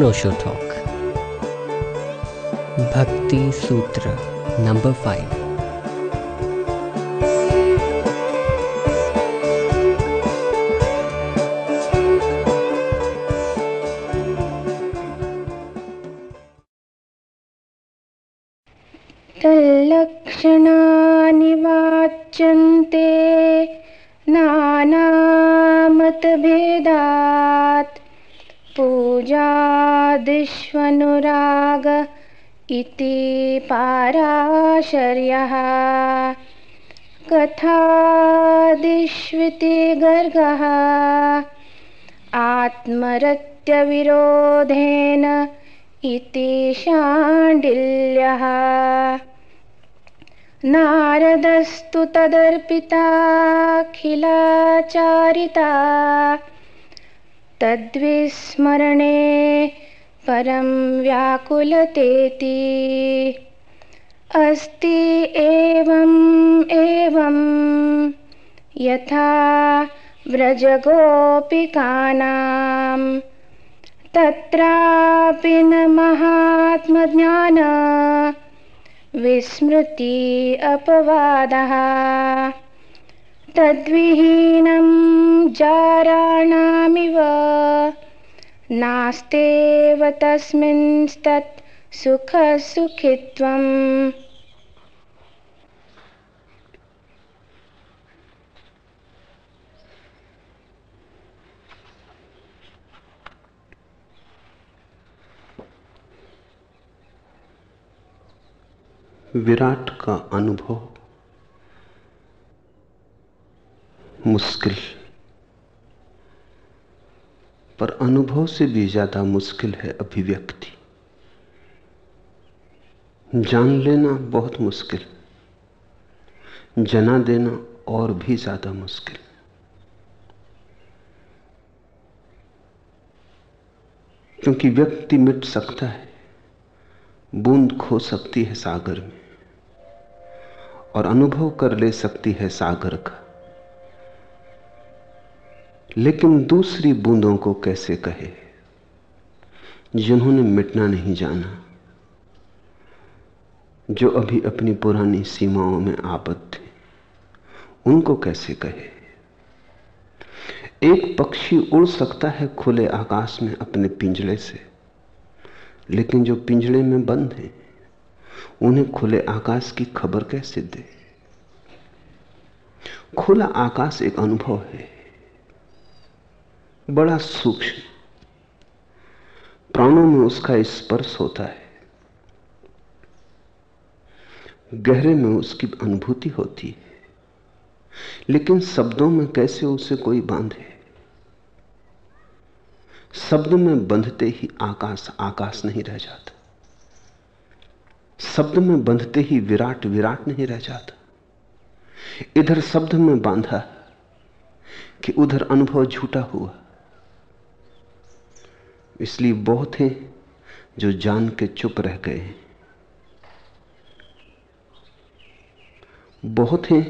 नोशो talk भक्ति सूत्र number five इति पाराशर्यः। कथादिष्विति गर्गः आत्मरत्यविरोधेन इति शाण्डिल्यः। नारदस्तु तदर्पिताखिलाचारिता तद्विस्मरणे परं व्याकुलतेति। अस्ति एवम् एवं यथा व्रजगोपिकानां तत्रापि न महात्मज्ञान। विस्मृति अपवादः। तद्विहीनं जाराणामिव नास्तेव तस्मिंस्तत् सुखसुखित्वम्। विराट का अनुभव मुश्किल। पर अनुभव से भी ज़्यादा मुश्किल है अभिव्यक्ति। जान लेना बहुत मुश्किल। जना देना और भी ज़्यादा मुश्किल। क्योंकि व्यक्ति मिट सकता है, बूंद खो सकती है सागर में, और अनुभव कर ले सकती है सागर का। लेकिन दूसरी बूंदों को कैसे कहे? जिन्होंने मिटना नहीं जाना, जो अभी अपनी पुरानी सीमाओं में आबद्ध थे, उनको कैसे कहे? एक पक्षी उड़ सकता है खुले आकाश में अपने पिंजड़े से, लेकिन जो पिंजड़े में बंद हैं, उन्हें खुले आकाश की खबर कैसे दे? खुला आकाश एक अनुभव है। बड़ा सूक्ष्म। प्राणों में उसका स्पर्श होता है। गहरे में उसकी अनुभूति होती है। लेकिन शब्दों में कैसे उसे कोई बांधे? शब्द में बंधते ही आकाश आकाश नहीं रह जाता। शब्द में बंधते ही विराट विराट नहीं रह जाता। इधर शब्द में बांधा कि उधर अनुभव झूठा हुआ। इसलिए बहुत हैं जो जान के चुप रह गए हैं। बहुत हैं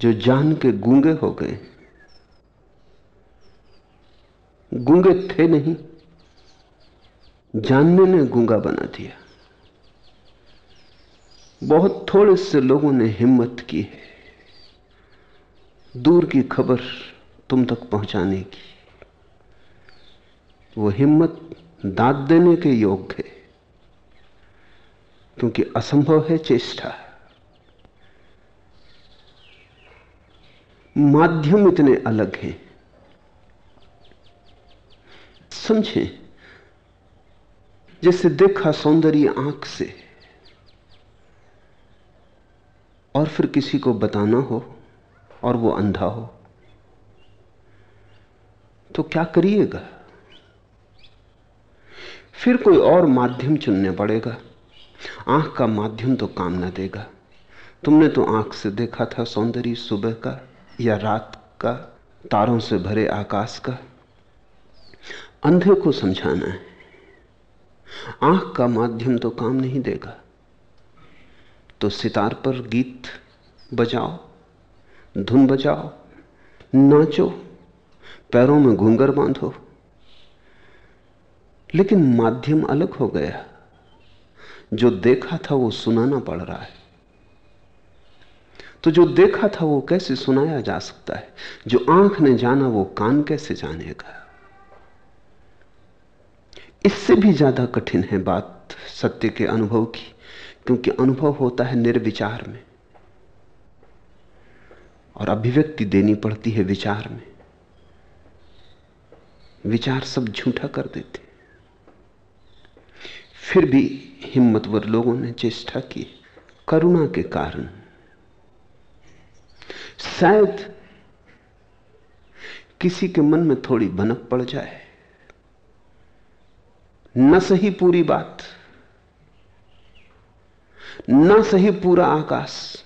जो जान के गूँगे हो गए गूँगे थे नहीं, जानने ने गूँगा बना दिया। बहुत थोड़े से लोगों ने हिम्मत की है। दूर की खबर तुम तक पहुँचाने की। वो हिम्मत दाद देने के योग्य है। क्योंकि असंभव है, चेष्टा माध्यम इतने अलग हैं। समझें? जैसे देखा सौंदर्य आँख से। और फिर किसी को बताना हो और वो अंधा हो। तो क्या करिएगा? फिर कोई और माध्यम चुनने पड़ेगा। आँख का माध्यम तो काम ना देगा। तुमने तो आँख से देखा था सौंदर्य सुबह का या रात का, तारों से भरे आकाश का। अंधे को समझाना है। आँख का माध्यम तो काम नहीं देगा। तो सितार पर गीत बजाओ, धुन बजाओ, नाचो, पैरों में घूंगर बांधो। लेकिन माध्यम अलग हो गया। जो देखा था वो सुनाना पड़ रहा है। तो जो देखा था वो कैसे सुनाया जा सकता है? जो आँख ने जाना वो कान कैसे जानेगा? इससे भी ज़्यादा कठिन है बात सत्य के अनुभव की, क्योंकि अनुभव होता है निर्विचार में। और अभिव्यक्ति देनी पड़ती है विचार में। विचार सब झूठा कर देते फिर भी हिम्मतवर लोगों ने चेष्टा की करुणा के कारण। शायद किसी के मन में थोड़ी भनक पड़ जाए। न सही पूरी बात, न सही पूरा आकाश,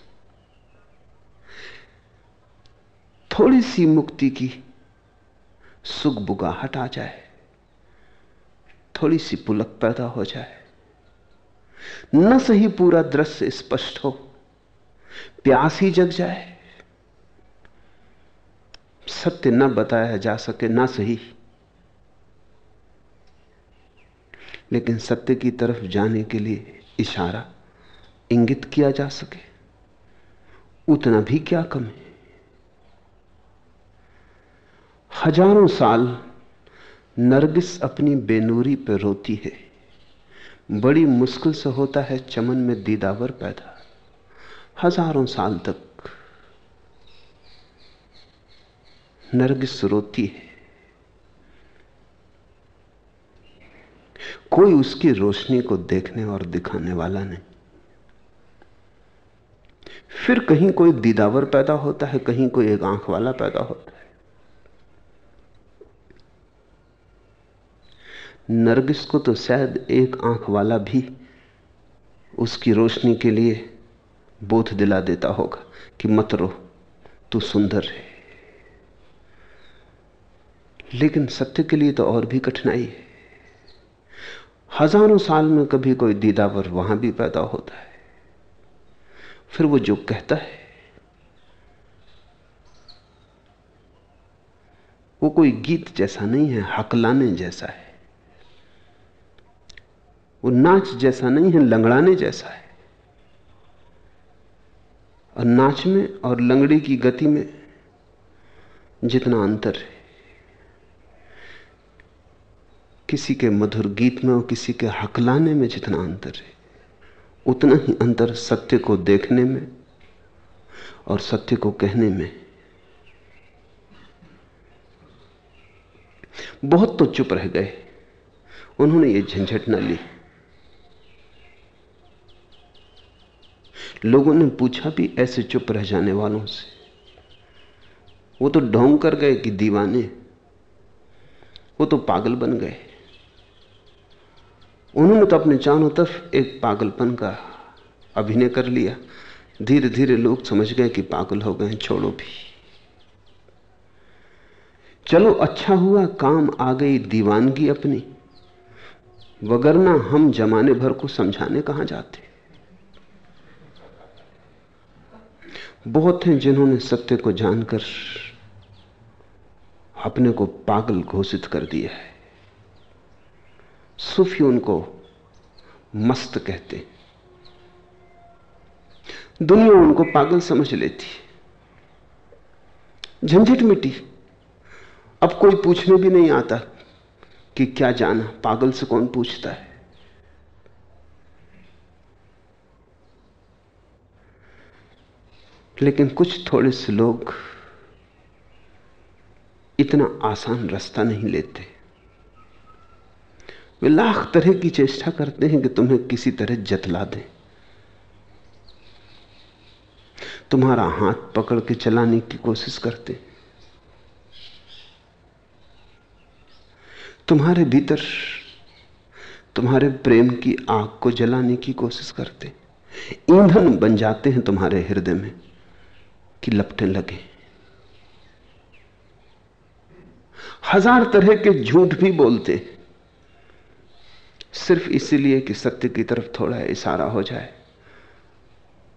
थोड़ी सी मुक्ति की सुख बुगाहट आ जाए। थोड़ी सी पुलक पैदा हो जाए। न सही पूरा दृश्य स्पष्ट हो, प्यास ही जग जाए। सत्य न बताया जा सके, ना सही। लेकिन सत्य की तरफ़ जाने के लिए इशारा इंगित किया जा सके। उतना भी क्या कम? है हज़ारों साल नरगिस अपनी बेनूरी पर रोती है। बड़ी मुश्किल से होता है चमन में दीदावर पैदा। हज़ारों साल तक नरगिस रोती है। कोई उसकी रोशनी को देखने और दिखाने वाला नहीं। फिर कहीं कोई दीदावर पैदा होता है, कहीं कोई एक आँख वाला पैदा होता है। नरगिस को तो शायद एक आँख वाला भी उसकी रोशनी के लिए बोध दिला देता होगा कि मत रो, तू सुंदर है। लेकिन सत्य के लिए तो और भी कठिनाई है। हज़ारों साल में कभी कोई दीदावर वहाँ भी पैदा होता है। फिर वो जो कहता है, वो कोई गीत जैसा नहीं है, हकलाने जैसा है। वो नाच जैसा नहीं है, लंगड़ाने जैसा है। और नाच में और लंगड़ी की गति में जितना अंतर है, किसी के मधुर गीत में और किसी के हकलाने में जितना अंतर है, उतना ही अंतर सत्य को देखने में और सत्य को कहने में। बहुत तो चुप रह गए। उन्होंने ये झंझट न ली। लोगों ने पूछा भी, ऐसे चुप रह जाने वालों से? वो तो ढोंग कर गए कि दीवाने। वो तो पागल बन गए। उन्होंने तो अपने चारों तरफ़ एक पागलपन का अभिनय कर लिया। धीरे धीरे लोग समझ गए कि पागल हो गए, छोड़ो भी। चलो अच्छा हुआ, काम आ गई दीवानगी अपनी। वगरना हम जमाने भर को समझाने कहाँ जाते? बहुत हैं जिन्होंने सत्य को जानकर अपने को पागल घोषित कर दिया है। सूफी उनको मस्त कहते दुनिया उनको पागल समझ लेती झंझट मिटी। अब कोई पूछने भी नहीं आता कि क्या जाना, पागल से कौन पूछता है? लेकिन कुछ थोड़े से लोग इतना आसान रास्ता नहीं लेते। वे लाख तरह की चेष्टा करते हैं कि तुम्हें किसी तरह जतला दें। तुम्हारा हाथ पकड़ के चलाने की कोशिश करते। तुम्हारे भीतर, तुम्हारे प्रेम की आग को जलाने की कोशिश करते। ईंधन बन जाते हैं तुम्हारे हृदय में। कि लपटे लगे। हज़ार तरह के झूठ भी बोलते। सिर्फ़ इसीलिए कि सत्य की तरफ़ थोड़ा इशारा हो जाए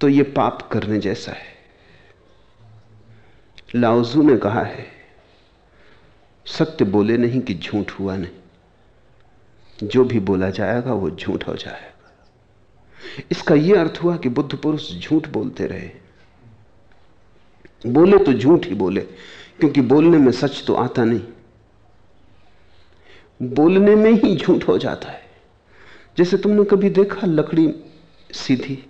तो यह पाप करने जैसा है। लाउजू ने कहा है, सत्य बोले नहीं कि झूठ हुआ नहीं। जो भी बोला जाएगा वो झूठ हो जाएगा। इसका यह अर्थ हुआ कि बुद्ध पुरुष झूठ बोलते रहे। बोले तो झूठ ही बोले, क्योंकि बोलने में सच तो आता नहीं। बोलने में ही झूठ हो जाता है। जैसे तुमने कभी देखा लकड़ी सीधी,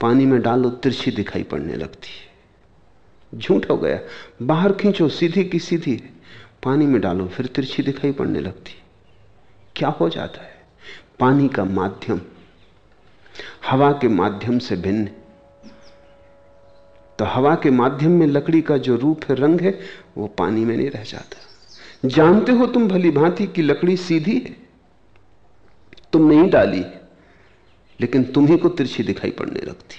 पानी में डालो, तिरछी दिखाई पड़ने लगती है। झूठ हो गया। बाहर खींचो, सीधी की सीधी, पानी में डालो, फिर तिरछी दिखाई पड़ने लगती। क्या हो जाता है? पानी का माध्यम, हवा के माध्यम से भिन्न तो हवा के माध्यम में लकड़ी का जो रूप है, रंग है, वो पानी में नहीं रह जाता। जानते हो तुम भली भांति की लकड़ी सीधी है? तुम नहीं डाली लेकिन तुम्ही को तिरछी दिखाई पड़ने लगती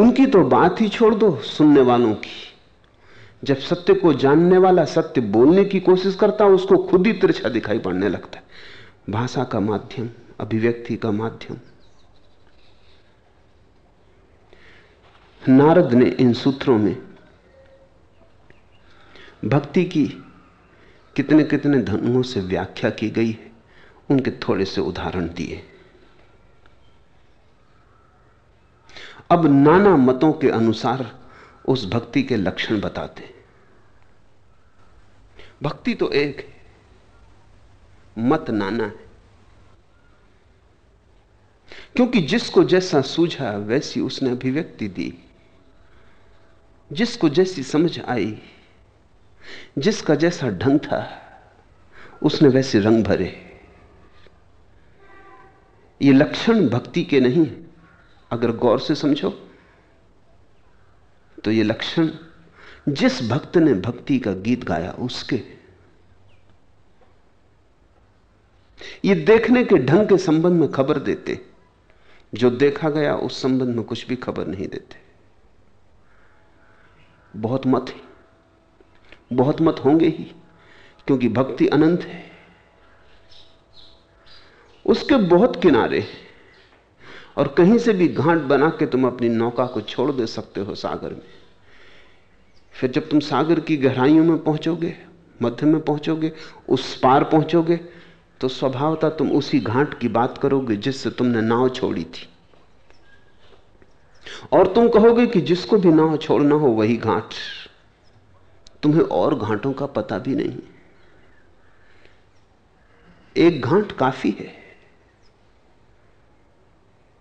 उनकी तो बात ही छोड़ दो सुनने वालों की। जब सत्य को जानने वाला सत्य बोलने की कोशिश करता, उसको खुद ही तिरछा दिखाई पड़ने लगता है। भाषा का माध्यम, अभिव्यक्ति का माध्यम। नारद ने इन सूत्रों में भक्ति की कितने कितने धनुओं से व्याख्या की गई है, उनके थोड़े से उदाहरण दिए। अब नाना मतों के अनुसार उस भक्ति के लक्षण बताते भक्ति तो एक है मत नाना है। क्योंकि जिसको जैसा सूझा, वैसी उसने अभिव्यक्ति दी। जिसको जैसी समझ आई, जिसका जैसा ढंग था, उसने वैसे रंग भरे। ये लक्षण भक्ति के नहीं अगर गौर से समझो तो ये लक्षण जिस भक्त ने भक्ति का गीत गाया, उसके। ये देखने के ढंग के संबंध में खबर देते। जो देखा गया, उस संबंध में कुछ भी खबर नहीं देते। बहुत मत है। बहुत मत होंगे ही, क्योंकि भक्ति अनंत है। उसके बहुत किनारे और कहीं से भी घाट बना के तुम अपनी नौका को छोड़ दे सकते हो सागर में। फिर जब तुम सागर की गहराइयों में पहुंचोगे, मध्य में पहुंचोगे, उस पार पहुंचोगे तो स्वभावता तुम उसी घाट की बात करोगे जिससे तुमने नाव छोड़ी थी। और तुम कहोगे कि जिसको भी नाव छोड़ना हो वही घाट। तुम्हें और घाटों का पता भी नहीं। एक घाट काफ़ी है।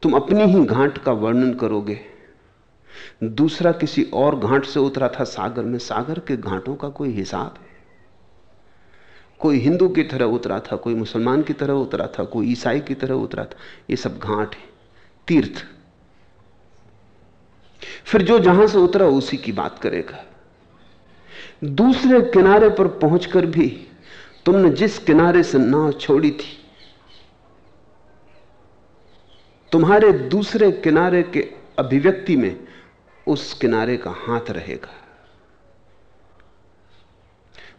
तुम अपनी ही घाट का वर्णन करोगे। दूसरा किसी और घाट से उतरा था सागर में। सागर के घाटों का कोई हिसाब है। कोई हिंदू की तरह उतरा था, कोई मुसलमान की तरह उतरा था, कोई ईसाई की तरह उतरा था। ये सब घाट है। तीर्थ। फिर जो जहाँ से उतरा, उसी की बात करेगा। दूसरे किनारे पर पहुंचकर भी तुमने जिस किनारे से नाव छोड़ी थी, तुम्हारे दूसरे किनारे के अभिव्यक्ति में उस किनारे का हाथ रहेगा।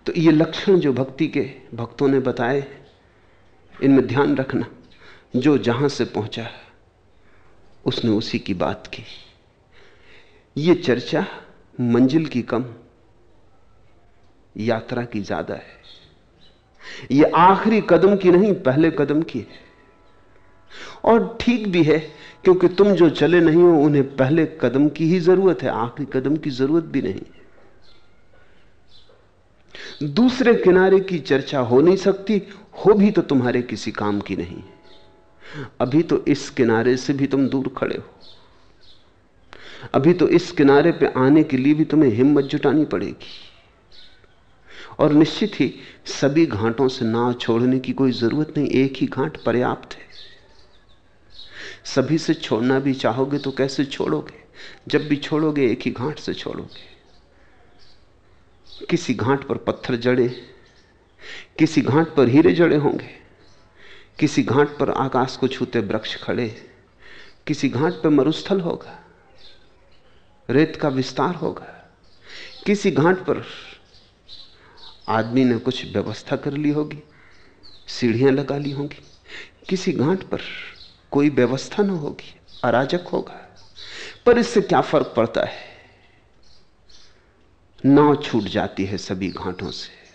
तो ये लक्षण जो भक्ति के भक्तों ने बताए इनमें ध्यान रखना, जो जहाँ से पहुँचा, उसने उसी की बात की। ये चर्चा मंजिल की कम, यात्रा की ज़्यादा है। ये आखिरी कदम की नहीं, पहले कदम की है। और ठीक भी है, क्योंकि तुम जो चले नहीं हो, उन्हें पहले कदम की ही ज़रूरत है, आखिरी कदम की ज़रूरत भी नहीं दूसरे किनारे की चर्चा हो नहीं सकती, हो भी तो तुम्हारे किसी काम की नहीं। अभी तो इस किनारे से भी तुम दूर खड़े हो। अभी तो इस किनारे पे आने के लिए भी तुम्हें हिम्मत जुटानी पड़ेगी। और निश्चित ही सभी घाटों से नाव छोड़ने की कोई ज़रूरत नहीं, एक ही घाट पर्याप्त है। सभी से छोड़ना भी चाहोगे तो कैसे छोड़ोगे? जब भी छोड़ोगे, एक ही घाट से छोड़ोगे। किसी घाट पर पत्थर जड़े, किसी घाट पर हीरे जड़े होंगे, किसी घाट पर आकाश को छूते वृक्ष खड़े, किसी घाट पर मरुस्थल होगा। रेत का विस्तार होगा। किसी घाट पर आदमी ने कुछ व्यवस्था कर ली होगी, सीढ़ियाँ लगा ली होंगी। किसी घाट पर कोई व्यवस्था न होगी, अराजक होगा। पर इससे क्या फ़र्क पड़ता है? नाव छूट जाती है सभी घाटों से।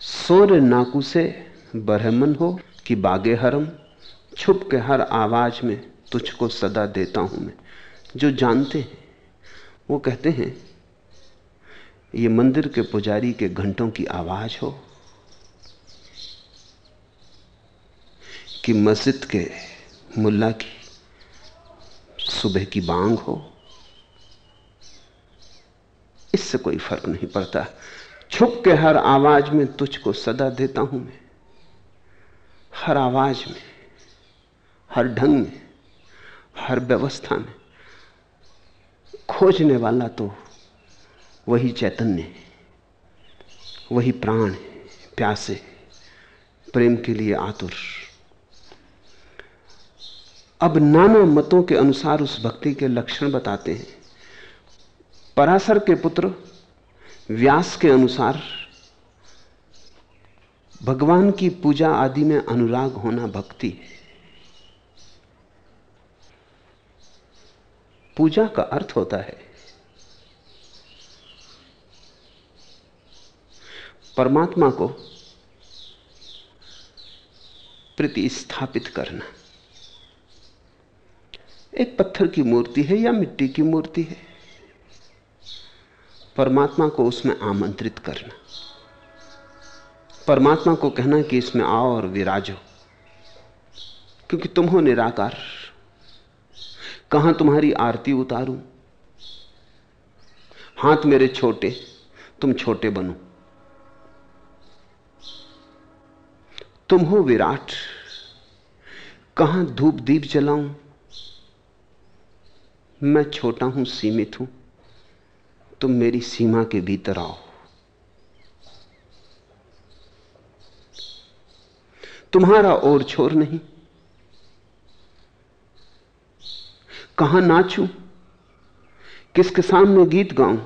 सूर्य नाकू से ब्रह्मन हो कि बागे हरम छुप के हर आवाज़ में तुझको सदा देता हूँ मैं। जो जानते हैं, वो कहते हैं, ये मंदिर के पुजारी के घंटों की आवाज़ हो कि मस्जिद के मुल्ला की सुबह की बांग हो। इससे कोई फ़र्क नहीं पड़ता। छुप के हर आवाज़ में तुझको सदा देता हूँ मैं। हर आवाज़ में हर ढंग में, हर व्यवस्था में। खोजने वाला तो वही चैतन्य है, वही प्राण है, प्यासे, प्रेम के लिए आतुर। अब नाना मतों के अनुसार उस भक्ति के लक्षण बताते हैं। पराशर के पुत्र, व्यास के अनुसार, भगवान की पूजा आदि में अनुराग होना भक्ति है। पूजा का अर्थ होता है। परमात्मा को प्रतिस्थापित करना। एक पत्थर की मूर्ति है या मिट्टी की मूर्ति है। परमात्मा को उसमें आमंत्रित करना। परमात्मा को कहना कि इसमें आओ और विराजो, क्योंकि तुम हो निराकार। कहाँ तुम्हारी आरती उतारूं? हाथ मेरे छोटे, तुम छोटे बनो। तुम हो विराट, कहाँ धूप दीप जलाऊं? मैं छोटा हूँ, सीमित हूँ, तुम मेरी सीमा के भीतर आओ। तुम्हारा और छोर नहीं कहाँ नाचूं? किसके सामने गीत गाऊं?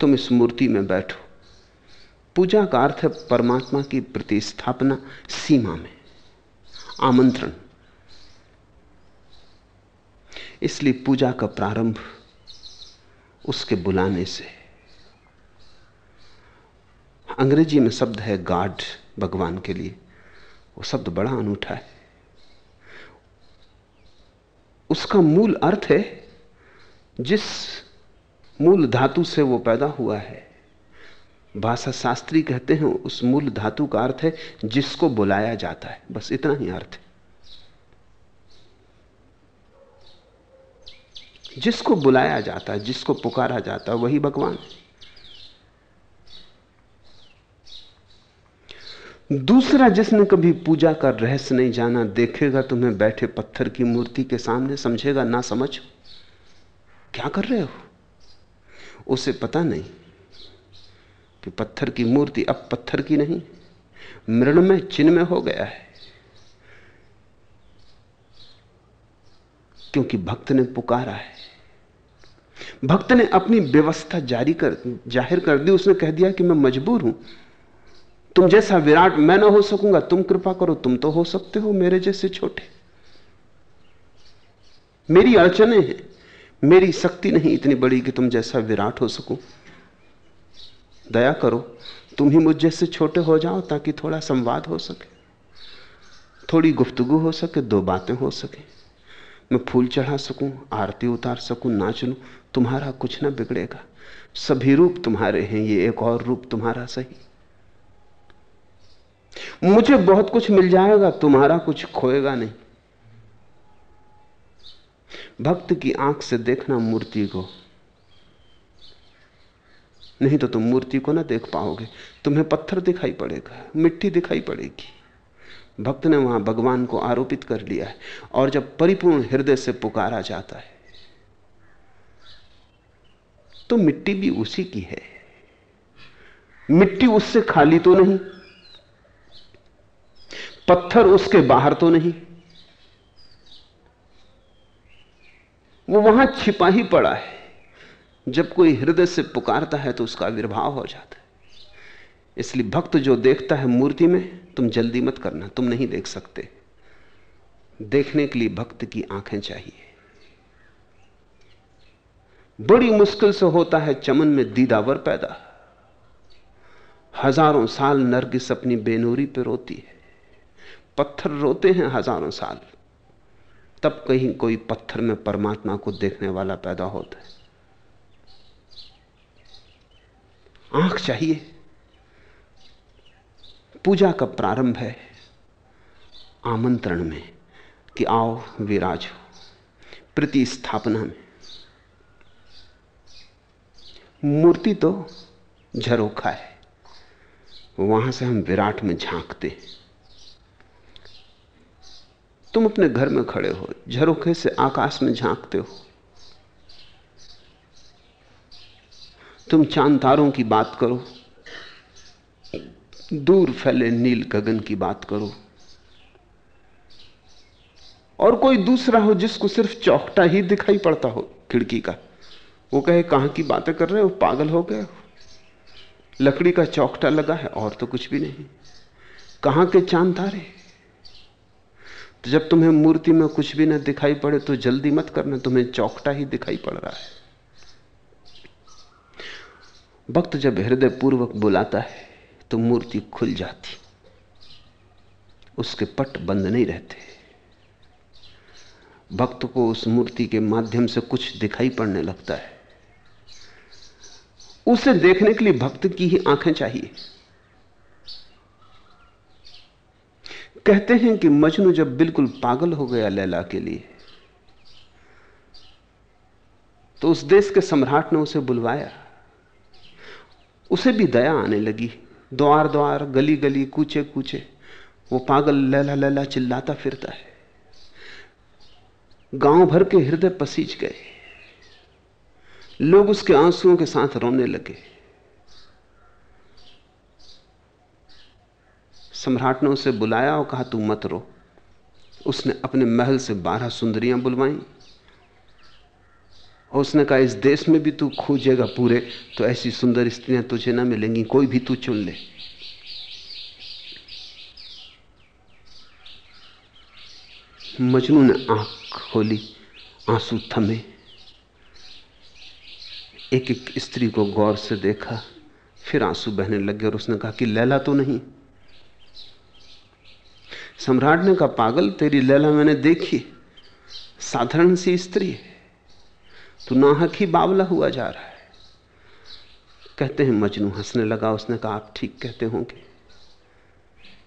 तुम इस मूर्ति में बैठो। पूजा का अर्थ है परमात्मा की प्रतिस्थापना सीमा में। आमंत्रण। इसलिए पूजा का प्रारंभ उसके बुलाने से। अंग्रेज़ी में शब्द है गाड भगवान के लिए। वो शब्द बड़ा अनूठा है। उसका मूल अर्थ है, जिस मूल धातु से वो पैदा हुआ है भाषा शास्त्री कहते हैं, उस मूल धातु का अर्थ है, जिसको बुलाया जाता है। बस इतना ही अर्थ है। जिसको बुलाया जाता है जिसको पुकारा जाता है वही भगवान दूसरा जिसने कभी पूजा का रहस्य नहीं जाना, देखेगा तुम्हें बैठे पत्थर की मूर्ति के सामने, समझेगा, ना समझ, क्या कर रहे हो? उसे पता नहीं कि पत्थर की मूर्ति अब पत्थर की नहीं मृण में चिन्ह में हो गया है। क्योंकि भक्त ने पुकारा है। भक्त ने अपनी व्यवस्था जारी कर, ज़ाहिर कर दी। उसने कह दिया कि मैं मजबूर हूँ। तुम जैसा विराट मैं ना हो सकूँगा, तुम कृपा करो, तुम तो हो सकते हो मेरे जैसे छोटे। मेरी अड़चने हैं, मेरी शक्ति नहीं इतनी बड़ी कि तुम जैसा विराट हो सकूँ। दया करो, तुम ही मुझ जैसे छोटे हो जाओ ताकि थोड़ा संवाद हो सके। थोड़ी गुफ्तगु हो सके, दो बातें हो सके। मैं फूल चढ़ा सकूँ, आरती उतार सकूँ नाच लूँ तुम्हारा कुछ ना बिगड़ेगा। सभी रूप तुम्हारे हैं, ये एक और रूप तुम्हारा सही। मुझे बहुत कुछ मिल जाएगा, तुम्हारा कुछ खोएगा नहीं। भक्त की आँख से देखना मूर्ति को। नहीं तो तुम मूर्ति को ना देख पाओगे। तुम्हें पत्थर दिखाई पड़ेगा, मिट्टी दिखाई पड़ेगी। भक्त ने वहाँ भगवान को आरोपित कर लिया है और जब परिपूर्ण हृदय से पुकारा जाता है तो मिट्टी भी उसी की है। मिट्टी उससे खाली तो नहीं पत्थर उसके बाहर तो नहीं। वो वहाँ छिपा ही पड़ा है। जब कोई हृदय से पुकारता है तो उसका आविर्भाव हो जाता है। इसलिए भक्त जो देखता है मूर्ति में, तुम जल्दी मत करना, तुम नहीं देख सकते। देखने के लिए भक्त की आँखें चाहिए। बड़ी मुश्किल से होता है चमन में दीदावर पैदा। हज़ारों साल नरगिस अपनी बेनूरी पर रोती है। पत्थर रोते हैं हज़ारों साल। तब कहीं कोई पत्थर में परमात्मा को देखने वाला पैदा होता है। आँख चाहिए। पूजा का प्रारंभ है आमंत्रण में कि आओ विराजो प्रतिस्थापना में। मूर्ति तो झरोखा है, वहाँ से हम विराट में झांकते हैं। तुम अपने घर में खड़े हो, झरोखे से आकाश में झांकते हो। तुम चाँद तारों की बात करो, दूर फैले नील गगन की बात करो। और कोई दूसरा हो जिसको सिर्फ़ चौकटा ही दिखाई पड़ता हो खिड़की का, वो कहे, कहाँ की बातें कर रहे हो? पागल हो गए हो। लकड़ी का चौकटा लगा है, और तो कुछ भी नहीं। कहाँ के चाँद तारे? तो जब तुम्हें मूर्ति में कुछ भी ना दिखाई पड़े तो जल्दी मत करना, तुम्हें चौकटा ही दिखाई पड़ रहा है। भक्त जब हृदय पूर्वक बुलाता है तो मूर्ति खुल जाती। उसके पट बंद नहीं रहते। भक्त को उस मूर्ति के माध्यम से कुछ दिखाई पड़ने लगता है। उसे देखने के लिए भक्त की ही आँखें चाहिए। कहते हैं कि मजनू जब बिल्कुल पागल हो गया लैला के लिए तो उस देश के सम्राट ने उसे बुलवाया। उसे भी दया आने लगी। द्वार द्वार, गली गली, कूचे कूचे, वो पागल लैला लैला चिल्लाता फिरता है। गाँव भर के हृदय पसीज गए। लोग उसके आंसुओं के साथ रोने लगे। सम्राट ने उसे बुलाया और कहा, तू मत रो। उसने अपने महल से बारह सुंदरियाँ बुलवाई। और उसने कहा, इस देश में भी तू खोजेगा पूरे तो ऐसी सुंदर स्त्रियाँ तुझे ना मिलेंगी, कोई भी तू चुन ले। मजनू ने आँख खोली, आँसू थमे। एक एक स्त्री को गौर से देखा, फिर आँसू बहने लगे और उसने कहा कि लैला तो नहीं सम्राट ने कहा, पागल, तेरी लैला मैंने देखी। साधारण सी स्त्री है। तू नाहक ही बावला हुआ जा रहा है। कहते हैं, मजनू हंसने लगा। उसने कहा, आप ठीक कहते होंगे।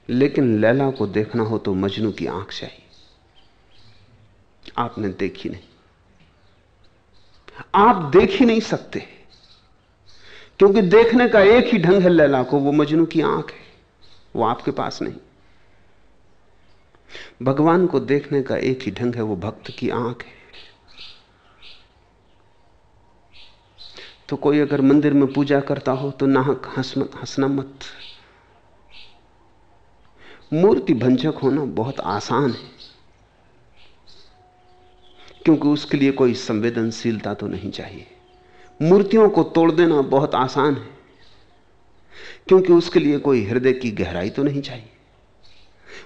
लेकिन लैला को देखना हो तो मजनू की आँख चाहिए। आपने देखी नहीं। आप देख ही नहीं सकते। क्योंकि देखने का एक ही ढंग है लैला को। वो मजनू की आँख है। वो आपके पास नहीं। भगवान को देखने का एक ही ढंग है, वो भक्त की आँख है। तो कोई अगर मंदिर में पूजा करता हो तो नाहक हंसना मत। मूर्ति भंजक होना बहुत आसान है, क्योंकि उसके लिए कोई संवेदनशीलता तो नहीं चाहिए। मूर्तियों को तोड़ देना बहुत आसान है, क्योंकि उसके लिए कोई हृदय की गहराई तो नहीं चाहिए।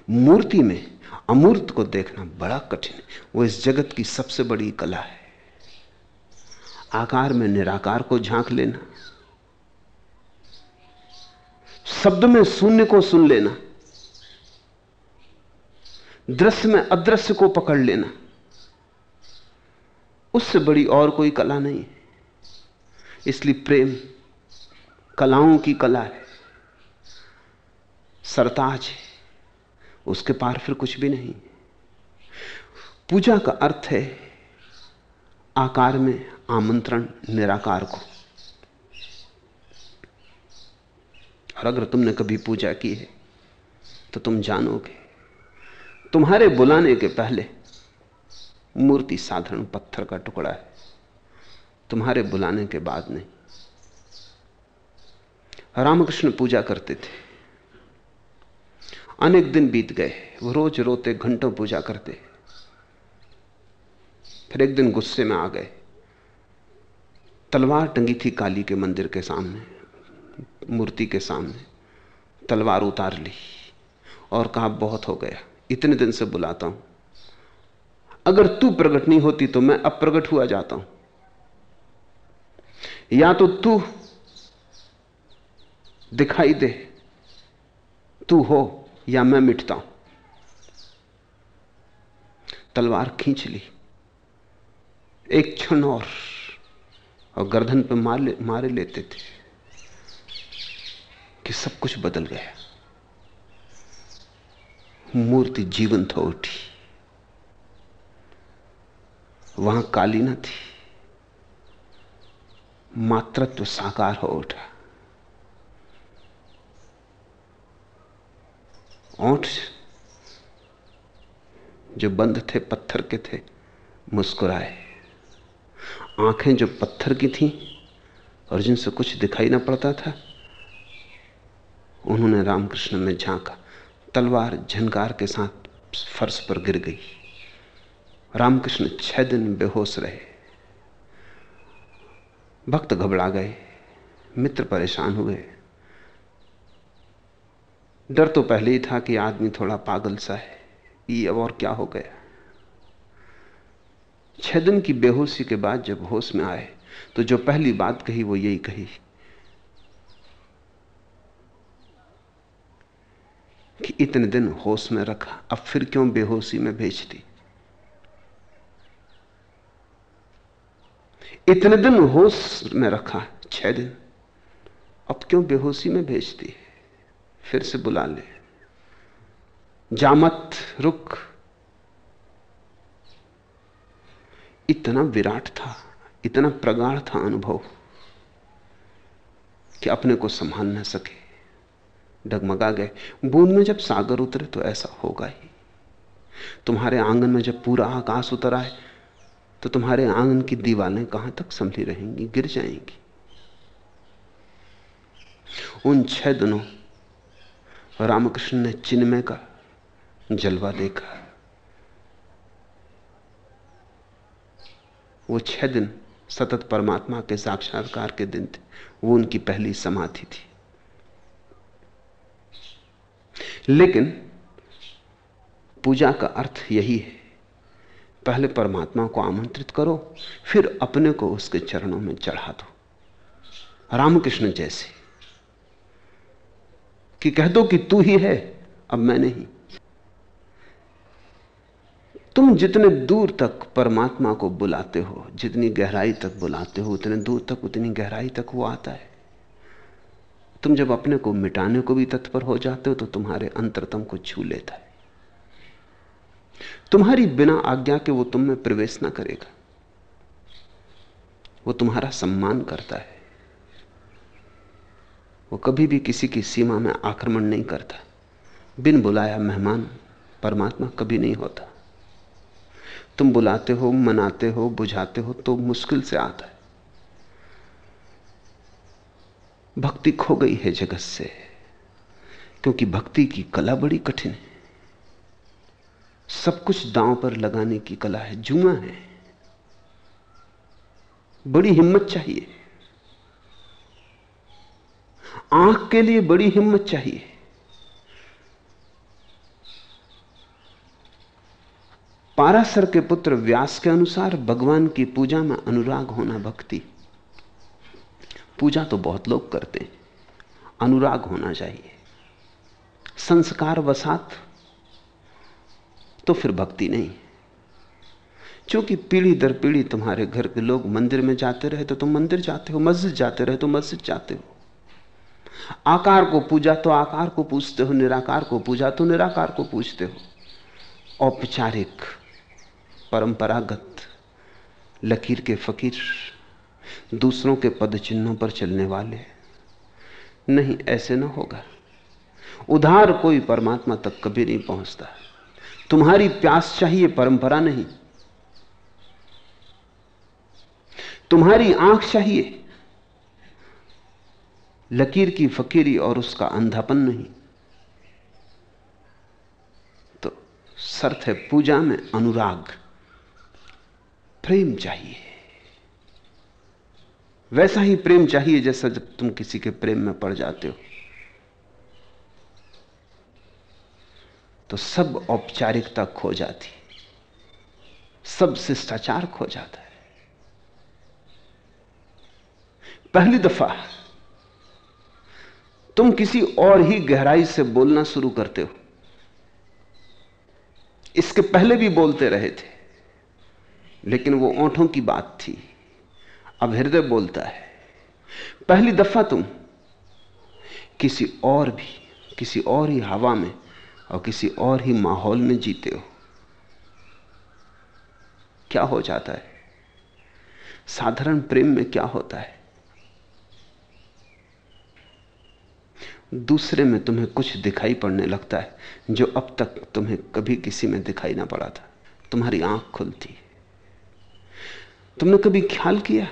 मूर्ति में अमूर्त को देखना बड़ा कठिन है। वो इस जगत की सबसे बड़ी कला है। आकार में निराकार को झाँक लेना, शब्द में शून्य को सुन लेना, दृश्य में अदृश्य को पकड़ लेना, उससे बड़ी और कोई कला नहीं है। इसलिए प्रेम कलाओं की कला है। सरताज है। उसके पार फिर कुछ भी नहीं। पूजा का अर्थ है आकार में आमंत्रण निराकार को। और अगर तुमने कभी पूजा की है तो तुम जानोगे, तुम्हारे बुलाने के पहले मूर्ति साधारण पत्थर का टुकड़ा है, तुम्हारे बुलाने के बाद नहीं। रामकृष्ण पूजा करते थे। अनेक दिन बीत गए। वो रोज रोते घंटों पूजा करते। फिर एक दिन गुस्से में आ गए। तलवार टंगी थी काली के मंदिर के सामने, मूर्ति के सामने। तलवार उतार ली और कहा, बहुत हो गया, इतने दिन से बुलाता हूँ। अगर तू प्रकट नहीं होती तो मैं अब हुआ जाता हूँ। या तो तू दिखाई दे, तू हो या मैं मिटता हूँ? तलवार खींच ली। एक क्षण और और गर्दन पे मार ले, मारे लेते थे कि सब कुछ बदल गया। मूर्ति जीवंत हो उठी। वहाँ काली न थी। मातृत्व साकार हो उठा। ओठ जो बंद थे, पत्थर के थे, मुस्कुराए। आँखें जो पत्थर की थीं और जिनसे कुछ दिखाई ना पड़ता था, उन्होंने रामकृष्ण में झांका। तलवार झनकार के साथ फर्श पर गिर गई। रामकृष्ण छह दिन बेहोश रहे। भक्त घबरा गए, मित्र परेशान हुए डर तो पहले ही था कि आदमी थोड़ा पागल सा है। ये अब और क्या हो गया? छह दिन की बेहोशी के बाद जब होश में आए तो जो पहली बात कही वो यही कही। कि इतने दिन होश में रखा, अब फिर क्यों बेहोशी में भेज दी इतने दिन होश में रखा, छह दिन, अब क्यों बेहोशी में भेज दी फिर से बुला ले। जामत, रुक। इतना विराट था, इतना प्रगाढ़ था अनुभव कि अपने को संभाल न सके। डगमगा गए। बूंद में जब सागर उतरे तो ऐसा होगा ही। तुम्हारे आँगन में जब पूरा आकाश उतर आए तो तुम्हारे आँगन की दीवारें कहाँ तक संभली रहेंगी? गिर जाएँगी। उन छह दिनों रामकृष्ण ने चिन्मय का जलवा देखा। वो छह दिन सतत परमात्मा के साक्षात्कार के दिन थे। वो उनकी पहली समाधि थी। लेकिन पूजा का अर्थ यही है। पहले परमात्मा को आमंत्रित करो, फिर अपने को उसके चरणों में चढ़ा दो। रामकृष्ण जैसे कि कह दो कि तू ही है, अब मैं नहीं। तुम जितने दूर तक परमात्मा को बुलाते हो, जितनी गहराई तक बुलाते हो, उतने दूर तक उतनी गहराई तक वो आता है। तुम जब अपने को मिटाने को भी तत्पर हो जाते हो तो तुम्हारे अंतरतम को छू लेता है। तुम्हारी बिना आज्ञा के वो तुम में प्रवेश ना करेगा। वो तुम्हारा सम्मान करता है। वो कभी भी किसी की सीमा में आक्रमण नहीं करता। बिन बुलाया मेहमान, परमात्मा कभी नहीं होता। तुम बुलाते हो, मनाते हो, बुझाते हो तो मुश्किल से आता है। भक्ति खो गई है जगत से, क्योंकि भक्ति की कला बड़ी कठिन है। सब कुछ दांव पर लगाने की कला है, जुआ है। बड़ी हिम्मत चाहिए। आँख के लिए बड़ी हिम्मत चाहिए। पारासर के पुत्र व्यास के अनुसार भगवान की पूजा में अनुराग होना भक्ति। पूजा तो बहुत लोग करते हैं। अनुराग होना चाहिए। संस्कार वसात तो फिर भक्ति नहीं। क्योंकि पीढ़ी दर पीढ़ी तुम्हारे घर के लोग मंदिर में जाते रहे तो तुम मंदिर जाते हो, मस्जिद जाते रहे तो मस्जिद जाते हो। आकार को पूजा तो आकार को पूछते हो, निराकार को पूजा तो निराकार को पूछते हो। औपचारिक, परंपरागत, लकीर के फकीर, दूसरों के पद चिन्हों पर चलने वाले। नहीं, ऐसे ना होगा। उधार कोई परमात्मा तक कभी नहीं पहुँचता। तुम्हारी प्यास चाहिए, परंपरा नहीं। तुम्हारी आँख चाहिए लकीर की फकीरी और उसका अंधापन नहीं। तो शर्त है पूजा में अनुराग। प्रेम चाहिए। वैसा ही प्रेम चाहिए जैसा जब तुम किसी के प्रेम में पड़ जाते हो। तो सब औपचारिकता खो जाती। सब शिष्टाचार खो जाता है। पहली दफ़ा तुम किसी और ही गहराई से बोलना शुरू करते हो। इसके पहले भी बोलते रहे थे, लेकिन वो ओंठों की बात थी। अब हृदय बोलता है, पहली दफ़ा तुम किसी और भी, किसी और ही हवा में और किसी और ही माहौल में जीते हो। क्या हो जाता है? साधारण प्रेम में क्या होता है? दूसरे में तुम्हें कुछ दिखाई पड़ने लगता है, जो अब तक तुम्हें कभी किसी में दिखाई ना पड़ा था। तुम्हारी आँख खुलती है तुमने कभी ख्याल किया?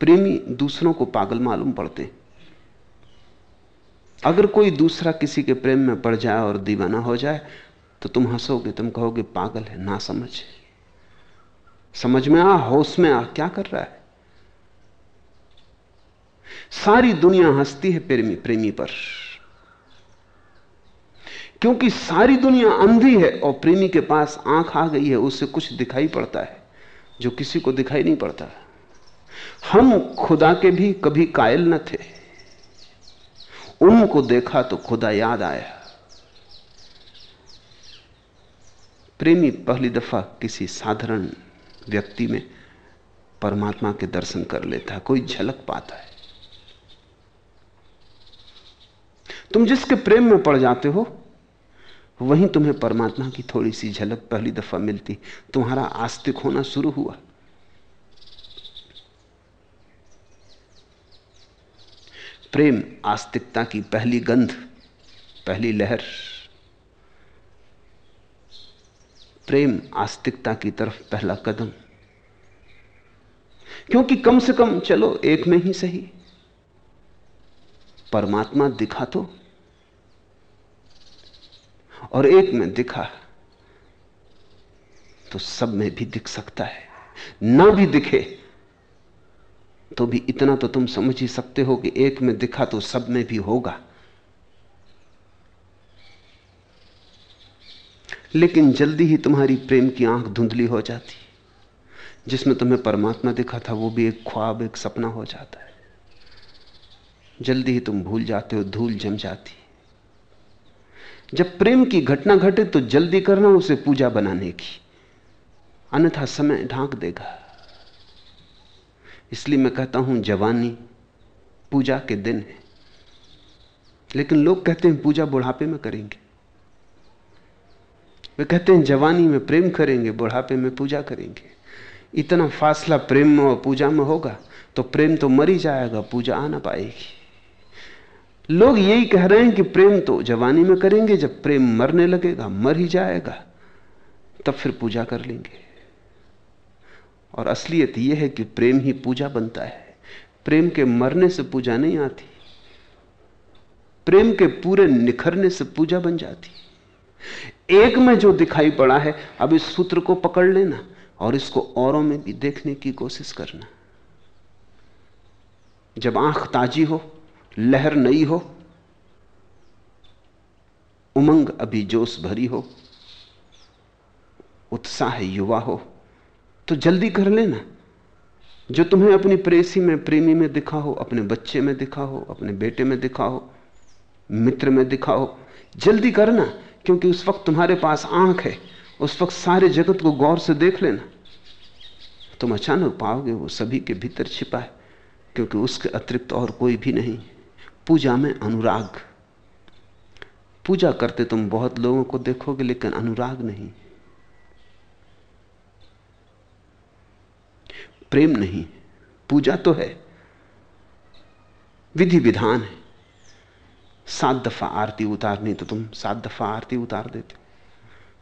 प्रेमी दूसरों को पागल मालूम पड़ते। अगर कोई दूसरा किसी के प्रेम में पड़ जाए और दीवाना हो जाए तो तुम हंसोगे, तुम कहोगे, पागल है, ना समझ। समझ में आ, होश में आ, क्या कर रहा है? सारी दुनिया हंसती है प्रेमी प्रेमी पर। क्योंकि सारी दुनिया अंधी है और प्रेमी के पास आँख आ गई है, उससे कुछ दिखाई पड़ता है जो किसी को दिखाई नहीं पड़ता। हम खुदा के भी कभी कायल न थे। उनको देखा तो खुदा याद आया। प्रेमी पहली दफ़ा किसी साधारण व्यक्ति में परमात्मा के दर्शन कर लेता है, कोई झलक पाता है। तुम जिसके प्रेम में पड़ जाते हो वहीं तुम्हें परमात्मा की थोड़ी सी झलक पहली दफ़ा मिलती। तुम्हारा आस्तिक होना शुरू हुआ। प्रेम आस्तिकता की पहली गंध, पहली लहर। प्रेम आस्तिकता की तरफ़ पहला कदम। क्योंकि कम से कम चलो एक में ही सही। परमात्मा दिखा तो और एक में दिखा तो सब में भी दिख सकता है। ना भी दिखे तो भी इतना तो तुम समझ ही सकते हो कि एक में दिखा तो सब में भी होगा। लेकिन जल्दी ही तुम्हारी प्रेम की आँख धुंधली हो जाती। जिसमें तुम्हें परमात्मा दिखा था, वो भी एक ख्वाब, एक सपना हो जाता है। जल्दी ही तुम भूल जाते हो, धूल जम जाती। जब प्रेम की घटना घटे तो जल्दी करना उसे पूजा बनाने की। अन्यथा समय ढांक देगा। इसलिए मैं कहता हूँ, जवानी पूजा के दिन है। लेकिन लोग कहते हैं, पूजा बुढ़ापे में करेंगे। वे कहते हैं, जवानी में प्रेम करेंगे, बुढ़ापे में पूजा करेंगे। इतना फासला प्रेम में और पूजा में होगा तो प्रेम तो मर ही जाएगा, पूजा आ ना पाएगी। लोग यही कह रहे हैं कि प्रेम तो जवानी में करेंगे, जब प्रेम मरने लगेगा, मर ही जाएगा, तब फिर पूजा कर लेंगे। और असलियत यह है कि प्रेम ही पूजा बनता है। प्रेम के मरने से पूजा नहीं आती। प्रेम के पूरे निखरने से पूजा बन जाती। एक में जो दिखाई पड़ा है, अब इस सूत्र को पकड़ लेना और इसको औरों में भी देखने की कोशिश करना। जब आँख ताजी हो लहर नई हो, उमंग अभी जोश भरी हो, उत्साह युवा हो तो जल्दी कर लेना। जो तुम्हें अपनी प्रेसी में, प्रेमी में दिखा हो, अपने बच्चे में दिखा हो, अपने बेटे में दिखा हो, मित्र में दिखा हो, जल्दी करना, क्योंकि उस वक्त तुम्हारे पास आँख है, उस वक्त सारे जगत को गौर से देख लेना। तुम अचानक पाओगे वो सभी के भीतर छिपा है, क्योंकि उसके अतिरिक्त और कोई भी नहीं। पूजा में अनुराग। पूजा करते तुम बहुत लोगों को देखोगे, लेकिन अनुराग नहीं। प्रेम नहीं। पूजा तो है। विधि विधान है। सात दफ़ा आरती उतारनी तो तुम सात दफ़ा आरती उतार देते।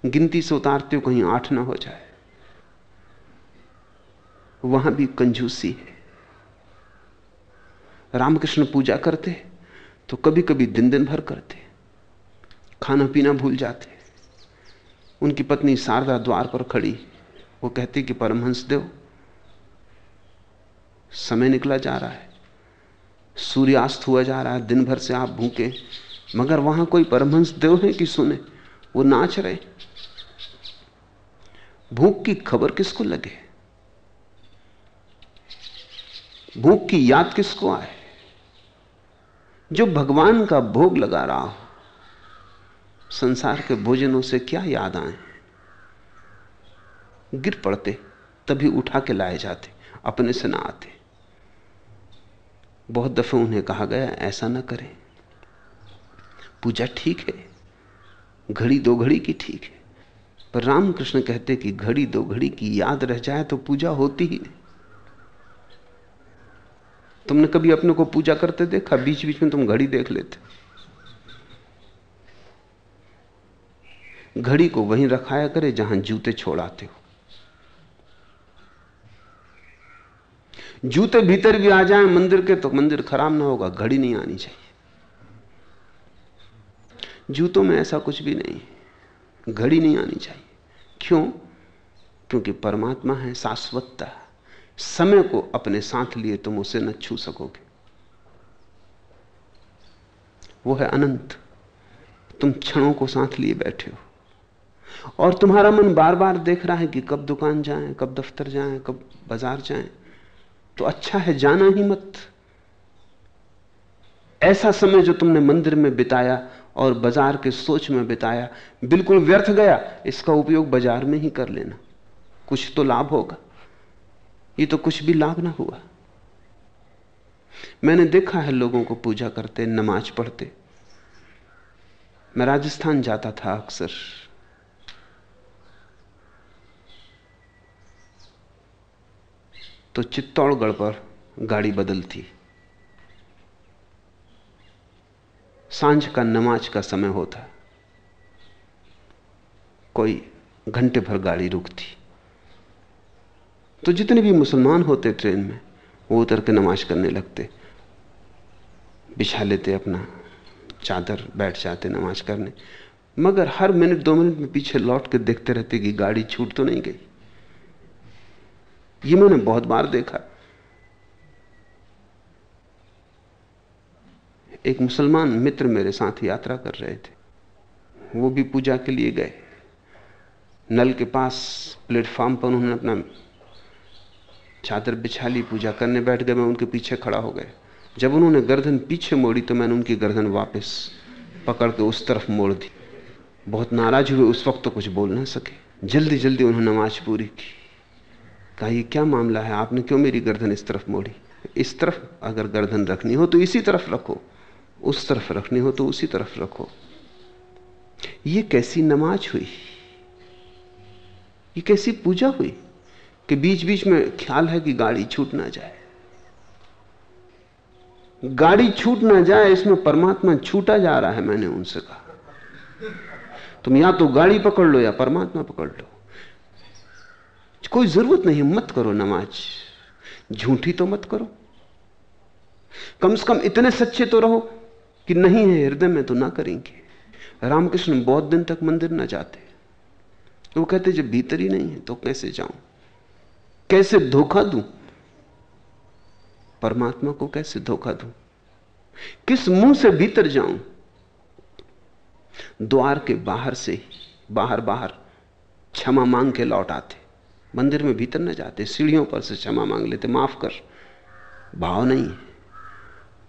हो गिनती से उतारते हो, कहीं आठ ना हो जाए। वहाँ भी कंजूसी है। रामकृष्ण पूजा करते तो कभी कभी दिन दिन भर करते खाना पीना भूल जाते उनकी पत्नी शारदा द्वार पर खड़ी। वो कहती कि, परमहंस देव, समय निकला जा रहा है। सूर्यास्त हुआ जा रहा है, दिन भर से आप भूखे मगर वहाँ कोई परमहंस देव है कि सुने? वो नाच रहे भूख की खबर किसको लगे? भूख की याद किसको आए? जो भगवान का भोग लगा रहा हो, संसार के भोजनों से क्या याद आए? गिर पड़ते, तभी उठा के लाए जाते, अपने से ना आते। बहुत दफे उन्हें कहा गया, ऐसा ना करें। पूजा ठीक है, घड़ी दो घड़ी की ठीक है, पर रामकृष्ण कहते कि घड़ी दो घड़ी की याद रह जाए तो पूजा होती ही नहीं। तुमने कभी अपने को पूजा करते देखा? बीच बीच में तुम घड़ी देख लेते। घड़ी को वहीं रखाया करे जहाँ जूते छोड़ाते हो। जूते भीतर भी आ जाएँ मंदिर के तो मंदिर खराब ना होगा, घड़ी नहीं आनी चाहिए। जूतों में ऐसा कुछ भी नहीं। घड़ी नहीं आनी चाहिए। क्यों? क्योंकि परमात्मा है शाश्वतता समय को अपने साथ लिए तुम उसे न छू सकोगे। वो है अनंत। तुम क्षणों को साथ लिए बैठे हो। और तुम्हारा मन बार बार देख रहा है कि कब दुकान जाएँ, कब दफ्तर जाएँ, कब बाज़ार जाएँ, तो अच्छा है जाना ही मत। ऐसा समय जो तुमने मंदिर में बिताया और बाज़ार के सोच में बिताया बिल्कुल व्यर्थ गया इसका उपयोग बाज़ार में ही कर लेना। कुछ तो लाभ होगा। ये तो कुछ भी लाभ ना हुआ। मैंने देखा है लोगों को पूजा करते, नमाज़ पढ़ते। मैं राजस्थान जाता था अक्सर। तो चित्तौड़गढ़ पर गाड़ी बदलती। साँझ का नमाज़ का समय होता। कोई घंटे भर गाड़ी रुकती। तो जितने भी मुसलमान होते ट्रेन में, वो उतर के नमाज़ करने लगते। बिछा लेते अपना चादर, बैठ जाते नमाज़ करने। मगर हर मिनट, दो मिनट में पीछे लौट के देखते रहते कि गाड़ी छूट तो नहीं गई। ये मैंने बहुत बार देखा। एक मुसलमान मित्र मेरे साथ यात्रा कर रहे थे। वो भी पूजा के लिए गए। नल के पास प्लेटफॉर्म पर उन्होंने अपना चादर बिछा ली पूजा करने बैठ गए, मैं उनके पीछे खड़ा हो गया। जब उन्होंने गर्दन पीछे मोड़ी तो मैंने उनकी गर्दन वापस पकड़ के उस तरफ़ मोड़ दी। बहुत नाराज़ हुए, उस वक्त तो कुछ बोल ना सके। जल्दी जल्दी उन्होंने नमाज़ पूरी की। कहा, ये क्या मामला है? आपने क्यों मेरी गर्दन इस तरफ़ मोड़ी? इस तरफ़ अगर गर्दन रखनी हो तो इसी तरफ़ रखो। उस तरफ़ रखनी हो तो उसी तरफ़ रखो। ये कैसी नमाज़ हुई? ये कैसी पूजा हुई? कि बीच बीच में ख्याल है कि गाड़ी छूट ना जाए। गाड़ी छूट ना जाए, इसमें परमात्मा छूटा जा रहा है, मैंने उनसे कहा। तुम या तो गाड़ी पकड़ लो या परमात्मा पकड़ लो। कोई ज़रूरत नहीं, मत करो नमाज़। झूठी तो मत करो। कम से कम इतने सच्चे तो रहो कि नहीं है हृदय में तो ना करेंगे। रामकृष्ण बहुत दिन तक मंदिर ना जाते। वो कहते, जब भीतर ही नहीं है तो कैसे जाऊँ? कैसे धोखा दूँ? परमात्मा को कैसे धोखा दूँ? किस मुँह से भीतर जाऊँ? द्वार के बाहर से बाहर बाहर क्षमा मांग के लौट आते। मंदिर में भीतर न जाते, सीढ़ियों पर से क्षमा मांग लेते, माफ़ कर। भाव नहीं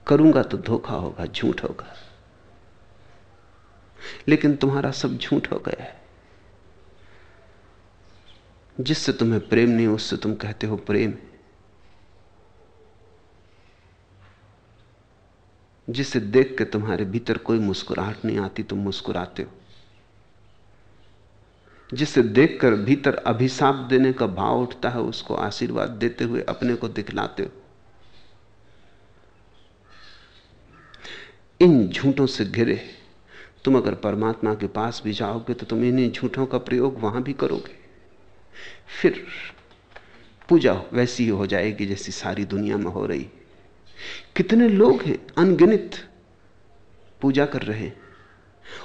करूँगा तो धोखा होगा, झूठ होगा। लेकिन तुम्हारा सब झूठ हो गया है। जिससे तुम्हें प्रेम नहीं, उससे तुम कहते हो प्रेम जिसे देख के तुम्हारे भीतर कोई मुस्कुराहट नहीं आती, तुम मुस्कुराते हो। जिसे देखकर भीतर अभिशाप देने का भाव उठता है, उसको आशीर्वाद देते हुए अपने को दिखलाते हो। इन झूठों से घिरे, तुम अगर परमात्मा के पास भी जाओगे तो तुम इन्हीं झूठों का प्रयोग वहाँ भी करोगे। फिर पूजा वैसी ही हो जाएगी जैसी सारी दुनिया में हो रही। कितने लोग हैं अनगिनित पूजा कर रहे हैं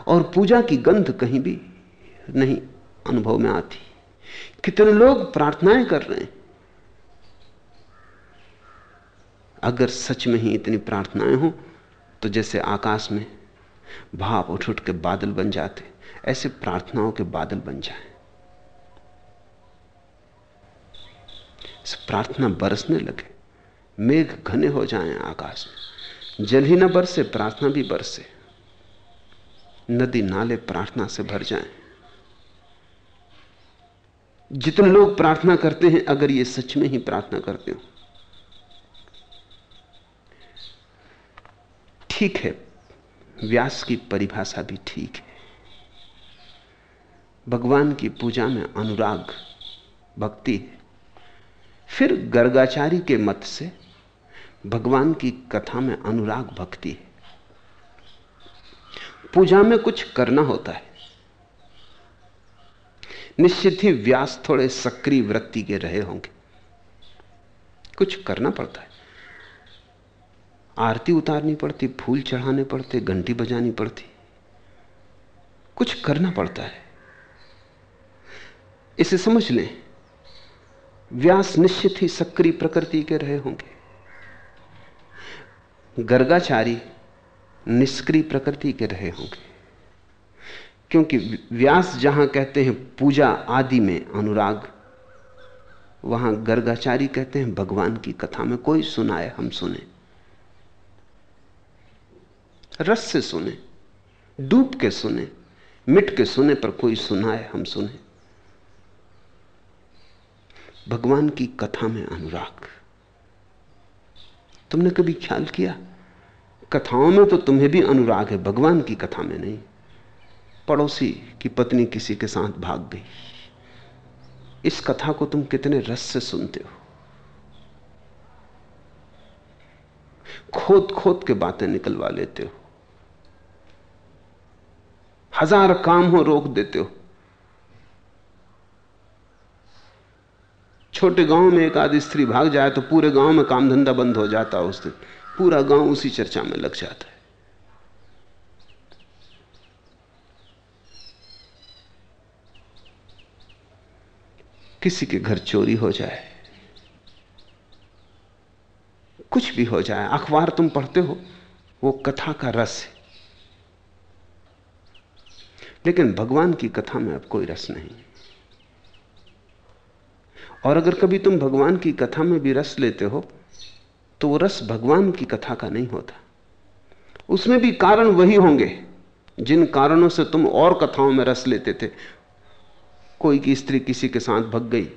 और पूजा की गंध कहीं भी नहीं अनुभव में आती। कितने लोग प्रार्थनाएँ कर रहे हैं। अगर सच में ही इतनी प्रार्थनाएँ हो तो जैसे आकाश में भाप उठ उठ के बादल बन जाते, ऐसे प्रार्थनाओं के बादल बन जाएँ। प्रार्थना बरसने लगे। मेघ घने हो जाएँ आकाश में। जल ही न बरसे, प्रार्थना भी बरसे। नदी नाले प्रार्थना से भर जाएँ। जितने लोग प्रार्थना करते हैं, अगर ये सच में ही प्रार्थना करते हो। ठीक है, व्यास की परिभाषा भी ठीक है। भगवान की पूजा में अनुराग, भक्ति है। फिर गर्गाचारी के मत से भगवान की कथा में अनुराग भक्ति है। पूजा में कुछ करना होता है। निश्चित ही व्यास थोड़े सक्रिय वृत्ति के रहे होंगे। कुछ करना पड़ता है। आरती उतारनी पड़ती, फूल चढ़ाने पड़ते, घंटी बजानी पड़ती। कुछ करना पड़ता है। इसे समझ लें। व्यास निश्चित ही सक्रिय प्रकृति के रहे होंगे। गर्गाचारी निष्क्रिय प्रकृति के रहे होंगे। क्योंकि व्यास जहाँ कहते हैं पूजा आदि में अनुराग, वहाँ गर्गाचारी कहते हैं भगवान की कथा में कोई सुनाए हम सुने। रस से सुने, डूब के सुने, मिट के सुने पर कोई सुनाए हम सुने। भगवान की कथा में अनुराग। तुमने कभी ख्याल किया? कथाओं में तो तुम्हें भी अनुराग है, भगवान की कथा में नहीं। पड़ोसी की पत्नी किसी के साथ भाग गई। इस कथा को तुम कितने रस से सुनते हो? खोद खोद के बातें निकलवा लेते हो। हज़ार काम हो, रोक देते हो। छोटे गाँव में एक आदि स्त्री भाग जाए तो पूरे गाँव में काम धंधा बंद हो जाता है उस दिन। पूरा गाँव उसी चर्चा में लग जाता है। किसी के घर चोरी हो जाए, कुछ भी हो जाए, अखबार तुम पढ़ते हो, वो कथा का रस है। लेकिन भगवान की कथा में अब कोई रस नहीं और अगर कभी तुम भगवान की कथा में भी रस लेते हो तो वो रस भगवान की कथा का नहीं होता। उसमें भी कारण वही होंगे, जिन कारणों से तुम और कथाओं में रस लेते थे। कोई की स्त्री किसी के साथ भग गई,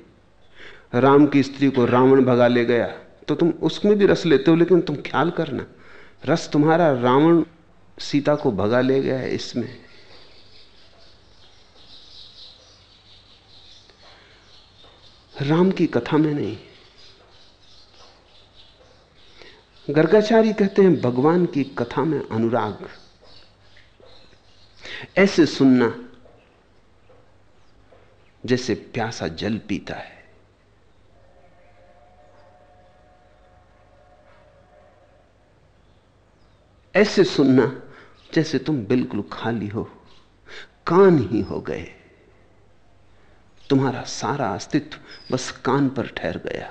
राम की स्त्री को रावण भगा ले गया तो तुम उसमें भी रस लेते हो, लेकिन तुम ख्याल करना, रस तुम्हारा रावण सीता को भगा ले गया है इसमें। राम की कथा में नहीं। गर्गाचारी कहते हैं, भगवान की कथा में अनुराग। ऐसे सुनना जैसे प्यासा जल पीता है। ऐसे सुनना जैसे तुम बिल्कुल खाली हो, कान ही हो गए। तुम्हारा सारा अस्तित्व बस कान पर ठहर गया।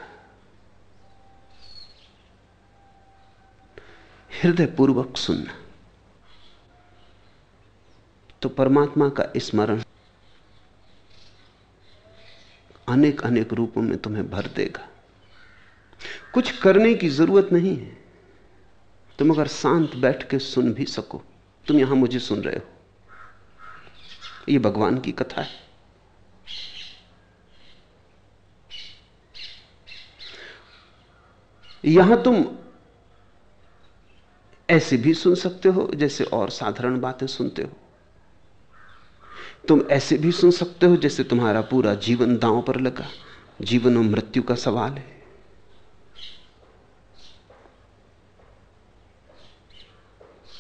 हृदय पूर्वक सुनना तो परमात्मा का स्मरण अनेक अनेक रूपों में तुम्हें भर देगा। कुछ करने की ज़रूरत नहीं है। तुम अगर शांत बैठ के सुन भी सको, तुम यहाँ मुझे सुन रहे हो। यह भगवान की कथा है। यहाँ तुम ऐसे भी सुन सकते हो, जैसे और साधारण बातें सुनते हो। तुम ऐसे भी सुन सकते हो, जैसे तुम्हारा पूरा जीवन दांव पर लगा। जीवन और मृत्यु का सवाल है।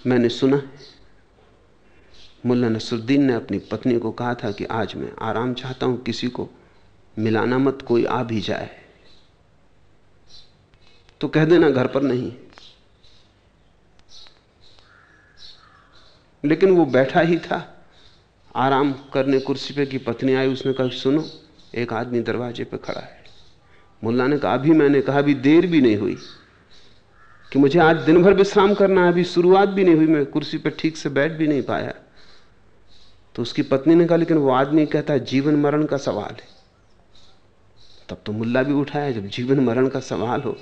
मैंने सुना मुल्ला नसरुद्दीन ने अपनी पत्नी को कहा था कि आज मैं आराम चाहता हूँ, किसी को मिलाना मत, कोई आ भी जाए। तो कह देना घर पर नहीं। लेकिन वो बैठा ही था। आराम करने कुर्सी पे की पत्नी आई, उसने कहा, सुनो, एक आदमी दरवाजे पे खड़ा है। मुल्ला ने कहा, अभी मैंने कहा, अभी देर भी नहीं हुई कि मुझे आज दिन भर विश्राम करना है, अभी शुरुआत भी नहीं हुई, मैं कुर्सी पे ठीक से बैठ भी नहीं पाया। तो उसकी पत्नी ने कहा, लेकिन वो आदमी कहता है, जीवन मरण का सवाल है। तब तो मुल्ला भी उठाया, जब जीवन मरण का सवाल हो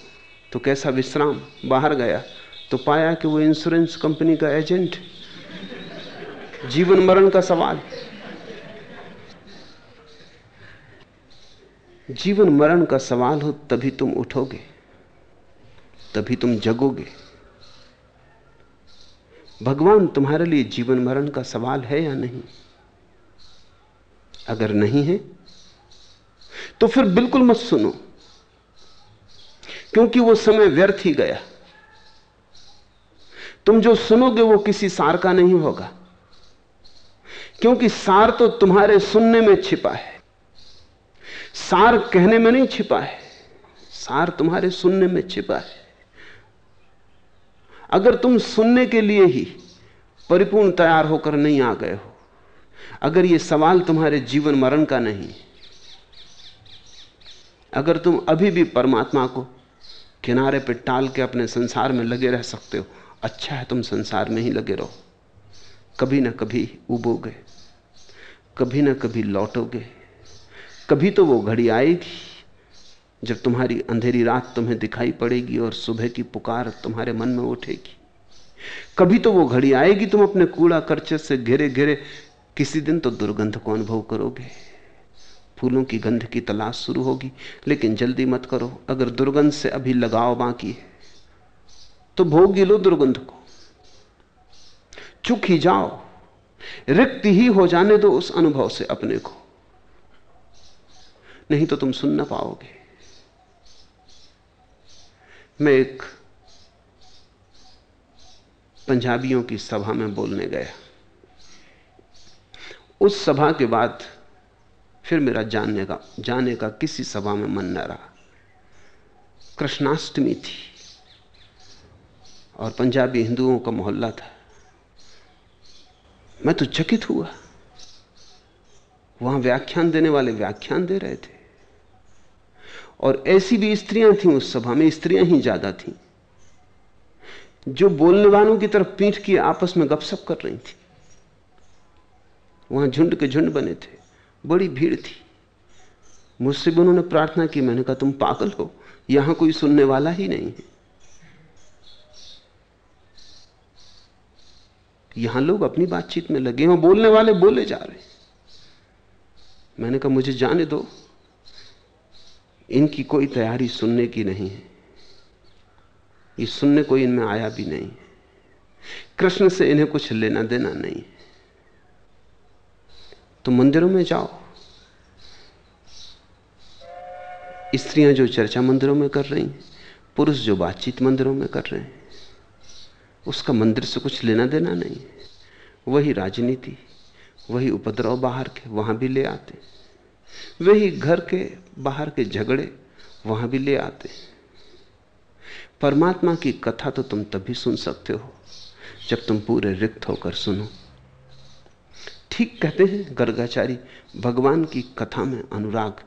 तो कैसा विश्राम? बाहर गया। तो पाया कि वो इंश्योरेंस कंपनी का एजेंट जीवन मरण का सवाल। जीवन मरण का सवाल हो, तभी तुम उठोगे। तभी तुम जगोगे। भगवान, तुम्हारे लिए जीवन मरण का सवाल है या नहीं? अगर नहीं है तो फिर बिल्कुल मत सुनो। क्योंकि वो समय व्यर्थ ही गया। तुम जो सुनोगे वो किसी सार का नहीं होगा। क्योंकि सार तो तुम्हारे सुनने में छिपा है। सार कहने में नहीं छिपा है। सार तुम्हारे सुनने में छिपा है। अगर तुम सुनने के लिए ही परिपूर्ण तैयार होकर नहीं आ गए हो, अगर यह सवाल तुम्हारे जीवन मरण का नहीं, अगर तुम अभी भी परमात्मा को किनारे पर टाल के अपने संसार में लगे रह सकते हो। अच्छा है तुम संसार में ही लगे रहो। कभी ना कभी उबोगे, कभी ना कभी लौटोगे। कभी तो वो घड़ी आएगी जब तुम्हारी अंधेरी रात तुम्हें दिखाई पड़ेगी और सुबह की पुकार तुम्हारे मन में उठेगी। कभी तो वो घड़ी आएगी तुम अपने कूड़ा करचे से घिरे घिरे किसी दिन तो दुर्गंध को अनुभव करोगे। फूलों की गंध की तलाश शुरू होगी, लेकिन जल्दी मत करो, अगर दुर्गंध से अभी लगाव बाकी है तो भोगी लो दुर्गंध को। चुक ही जाओ, रिक्त ही हो जाने दो उस अनुभव से अपने को। नहीं तो तुम सुन ना पाओगे। मैं एक पंजाबियों की सभा में बोलने गया। उस सभा के बाद फिर मेरा जानने का, जाने का किसी सभा में मन न रहा। कृष्णाष्टमी थी और पंजाबी हिंदुओं का मोहल्ला था। मैं तो चकित हुआ। वहाँ व्याख्यान देने वाले व्याख्यान दे रहे थे। और ऐसी भी स्त्रियाँ थीं उस सभा में, स्त्रियाँ ही ज़्यादा थीं। जो बोलने वालों की तरफ़ पीठ की आपस में गपशप कर रही थी। वहाँ झुंड के झुंड बने थे। बड़ी भीड़ थी। मुझसे भी उन्होंने प्रार्थना की, मैंने कहा, तुम पागल हो, यहाँ कोई सुनने वाला ही नहीं है। यहाँ लोग अपनी बातचीत में लगे हैं बोलने वाले बोले जा रहे मैंने कहा, मुझे जाने दो। इनकी कोई तैयारी सुनने की नहीं है। ये सुनने को इनमें आया भी नहीं कृष्ण से इन्हें कुछ लेना देना नहीं तो मंदिरों में जाओ। स्त्रियाँ जो चर्चा मंदिरों में कर रही पुरुष जो बातचीत मंदिरों में कर रहे हैं, उसका मंदिर से कुछ लेना देना नहीं वही राजनीति, वही उपद्रव बाहर के, वहाँ भी ले आते। वही घर के बाहर के झगड़े, वहाँ भी ले आते। परमात्मा की कथा तो तुम तभी सुन सकते हो, जब तुम पूरे रिक्त होकर सुनो। ठीक कहते हैं गर्गाचारी, भगवान की कथा में अनुराग।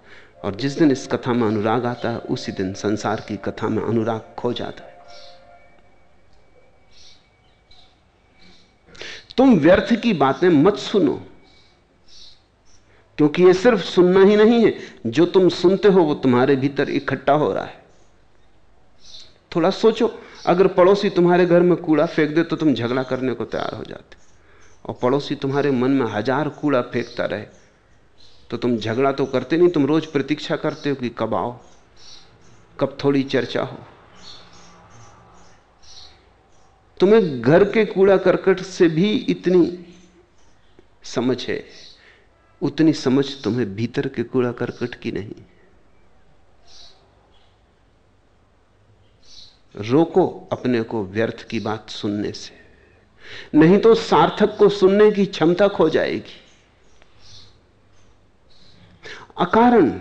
और जिस दिन इस कथा में अनुराग आता है, उसी दिन संसार की कथा में अनुराग खो जाता है। तुम व्यर्थ की बातें मत सुनो, क्योंकि ये सिर्फ़ सुनना ही नहीं है। जो तुम सुनते हो, वो तुम्हारे भीतर इकट्ठा हो रहा है। थोड़ा सोचो, अगर पड़ोसी तुम्हारे घर में कूड़ा फेंक दे तो तुम झगड़ा करने को तैयार हो जाते और पड़ोसी तुम्हारे मन में हज़ार कूड़ा फेंकता रहे। तो तुम झगड़ा तो करते नहीं, तुम रोज प्रतीक्षा करते हो कि कब आओ, कब थोड़ी चर्चा हो। तुम्हें घर के कूड़ा करकट से भी इतनी समझ है, उतनी समझ तुम्हें भीतर के कूड़ा करकट की नहीं। रोको अपने को व्यर्थ की बात सुनने से। नहीं तो सार्थक को सुनने की क्षमता खो जाएगी। अकारण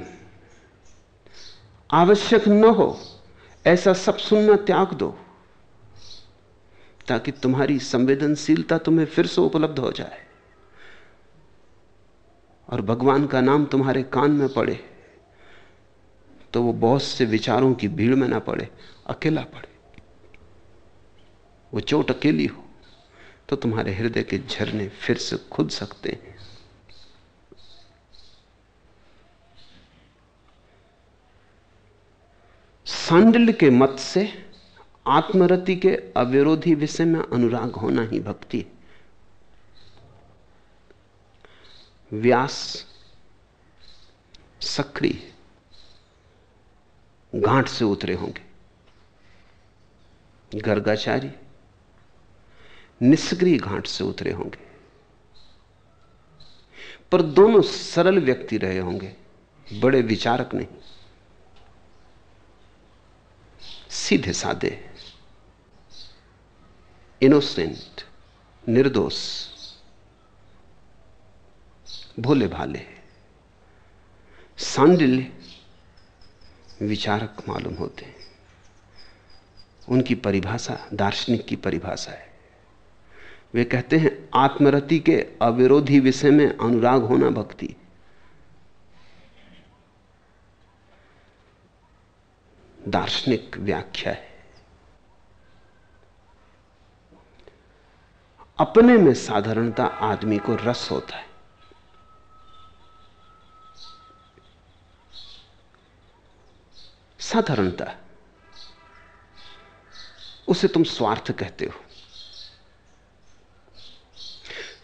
आवश्यक न हो, ऐसा सब सुनना त्याग दो, ताकि तुम्हारी संवेदनशीलता तुम्हें फिर से उपलब्ध हो जाए और भगवान का नाम तुम्हारे कान में पड़े तो वो बहुत से विचारों की भीड़ में ना पड़े, अकेला पड़े। वो चोट अकेली हो। तो तुम्हारे हृदय के झरने फिर से खुद सकते हैं। सांडल के मत से आत्मरति के अविरोधी विषय में अनुराग होना ही भक्ति है। व्यास सक्रिय घाट से उतरे होंगे। गर्गाचारी निष्क्रिय घाट से उतरे होंगे। पर दोनों सरल व्यक्ति रहे होंगे, बड़े विचारक नहीं। सीधे साधे। इनोसेंट, निर्दोष, भोले भाले, सांडिल्य, विचारक मालूम होते। हैं उनकी परिभाषा, दार्शनिक की परिभाषा है। वे कहते हैं, आत्मरति के अविरोधी विषय में अनुराग होना भक्ति। दार्शनिक व्याख्या है। अपने में साधारणता आदमी को रस होता है। साधारणता, उसे तुम स्वार्थ कहते हो।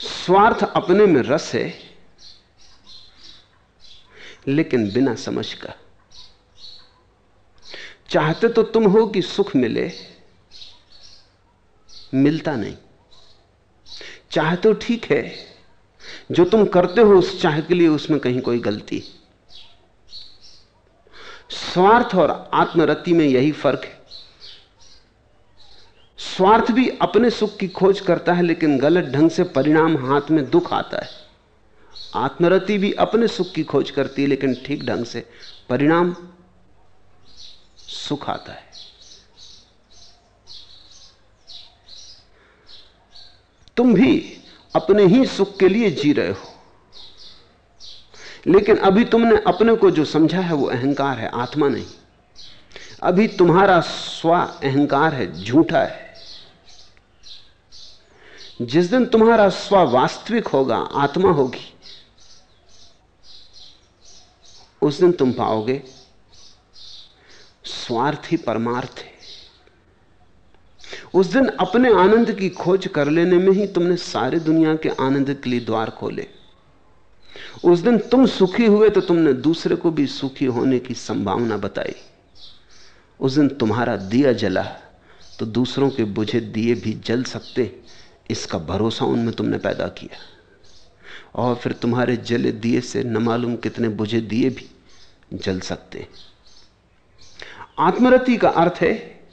स्वार्थ अपने में रस है, लेकिन बिना समझ का। चाहते तो तुम हो कि सुख मिले, मिलता नहीं। चाहे तो ठीक है, जो तुम करते हो उस चाह के लिए उसमें कहीं कोई गलती। स्वार्थ और आत्मरति में यही फ़र्क है। स्वार्थ भी अपने सुख की खोज करता है, लेकिन गलत ढंग से परिणाम हाथ में दुख आता है। आत्मरति भी अपने सुख की खोज करती है, लेकिन ठीक ढंग से परिणाम सुख आता है। तुम भी अपने ही सुख के लिए जी रहे हो। लेकिन अभी तुमने अपने को जो समझा है, वो अहंकार है, आत्मा नहीं। अभी तुम्हारा स्व अहंकार है, झूठा है। जिस दिन तुम्हारा स्व वास्तविक होगा, आत्मा होगी, उस दिन तुम पाओगे, स्वार्थ ही परमार्थ है। उस दिन अपने आनंद की खोज कर लेने में ही तुमने सारे दुनिया के आनंद के लिए द्वार खोले। उस दिन तुम सुखी हुए तो तुमने दूसरे को भी सुखी होने की संभावना बताई। उस दिन तुम्हारा दिया जला तो दूसरों के बुझे दिए भी जल सकते। इसका भरोसा उनमें तुमने पैदा किया। और फिर तुम्हारे जले दिए से न मालूम कितने बुझे दिए भी जल सकते आत्मरति का अर्थ है,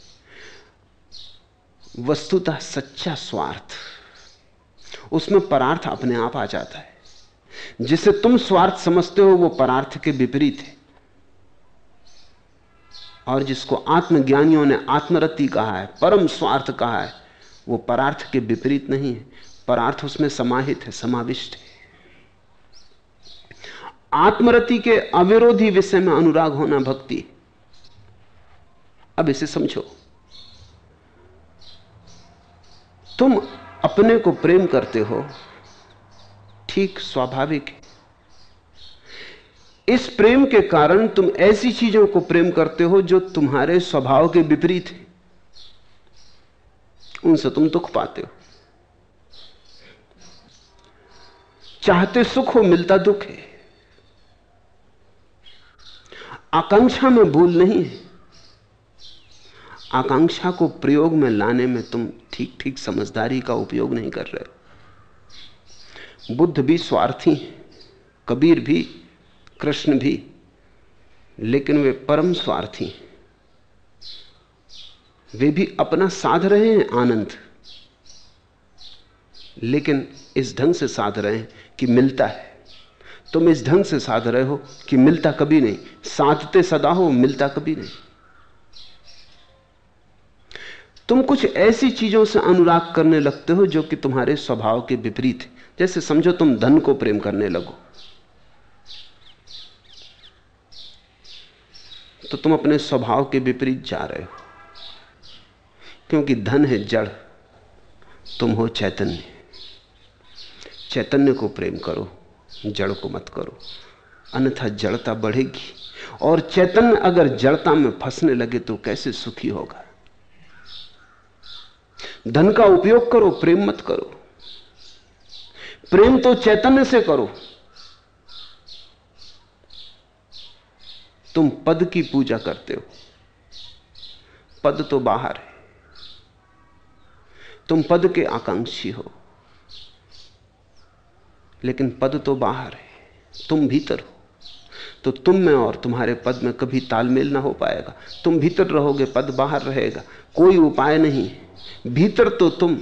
वस्तुतः सच्चा स्वार्थ। उसमें परार्थ अपने आप आ जाता है। जिसे तुम स्वार्थ समझते हो, वो परार्थ के विपरीत है। और जिसको आत्मज्ञानियों ने आत्मरति कहा है, परम स्वार्थ कहा है वो परार्थ के विपरीत नहीं है। परार्थ उसमें समाहित है, समाविष्ट है। आत्मरति के अविरोधी विषय में अनुराग होना भक्ति अब इसे समझो। तुम अपने को प्रेम करते हो, ठीक स्वाभाविक है। इस प्रेम के कारण तुम ऐसी चीज़ों को प्रेम करते हो जो तुम्हारे स्वभाव के विपरीत है। उनसे तुम दुख पाते हो। चाहते सुख हो, मिलता दुख है। आकांक्षा में भूल नहीं है। आकांक्षा को प्रयोग में लाने में तुम ठीक ठीक समझदारी का उपयोग नहीं कर रहे बुद्ध भी स्वार्थी हैं, कबीर भी, कृष्ण भी, लेकिन वे परम स्वार्थी हैं। वे भी अपना साध रहे हैं आनंद। लेकिन इस ढंग से साध रहे हैं कि मिलता है। तुम इस ढंग से साध रहे हो कि मिलता कभी नहीं। साधते सदा हो, मिलता कभी नहीं। तुम कुछ ऐसी चीज़ों से अनुराग करने लगते हो जो कि तुम्हारे स्वभाव के विपरीत है। जैसे समझो तुम धन को प्रेम करने लगो। तो तुम अपने स्वभाव के विपरीत जा रहे हो। क्योंकि धन है जड़, तुम हो चैतन्य। चैतन्य को प्रेम करो, जड़ को मत करो। अन्यथा जड़ता बढ़ेगी। और चैतन्य अगर जड़ता में फंसने लगे तो कैसे सुखी होगा? धन का उपयोग करो, प्रेम मत करो। प्रेम तो चैतन्य से करो। तुम पद की पूजा करते हो। पद तो बाहर है। तुम पद के आकांक्षी हो। लेकिन पद तो बाहर है, तुम भीतर हो। तो तुम में और तुम्हारे पद में कभी तालमेल ना हो पाएगा। तुम भीतर रहोगे, पद बाहर रहेगा। कोई उपाय नहीं भीतर तो तुम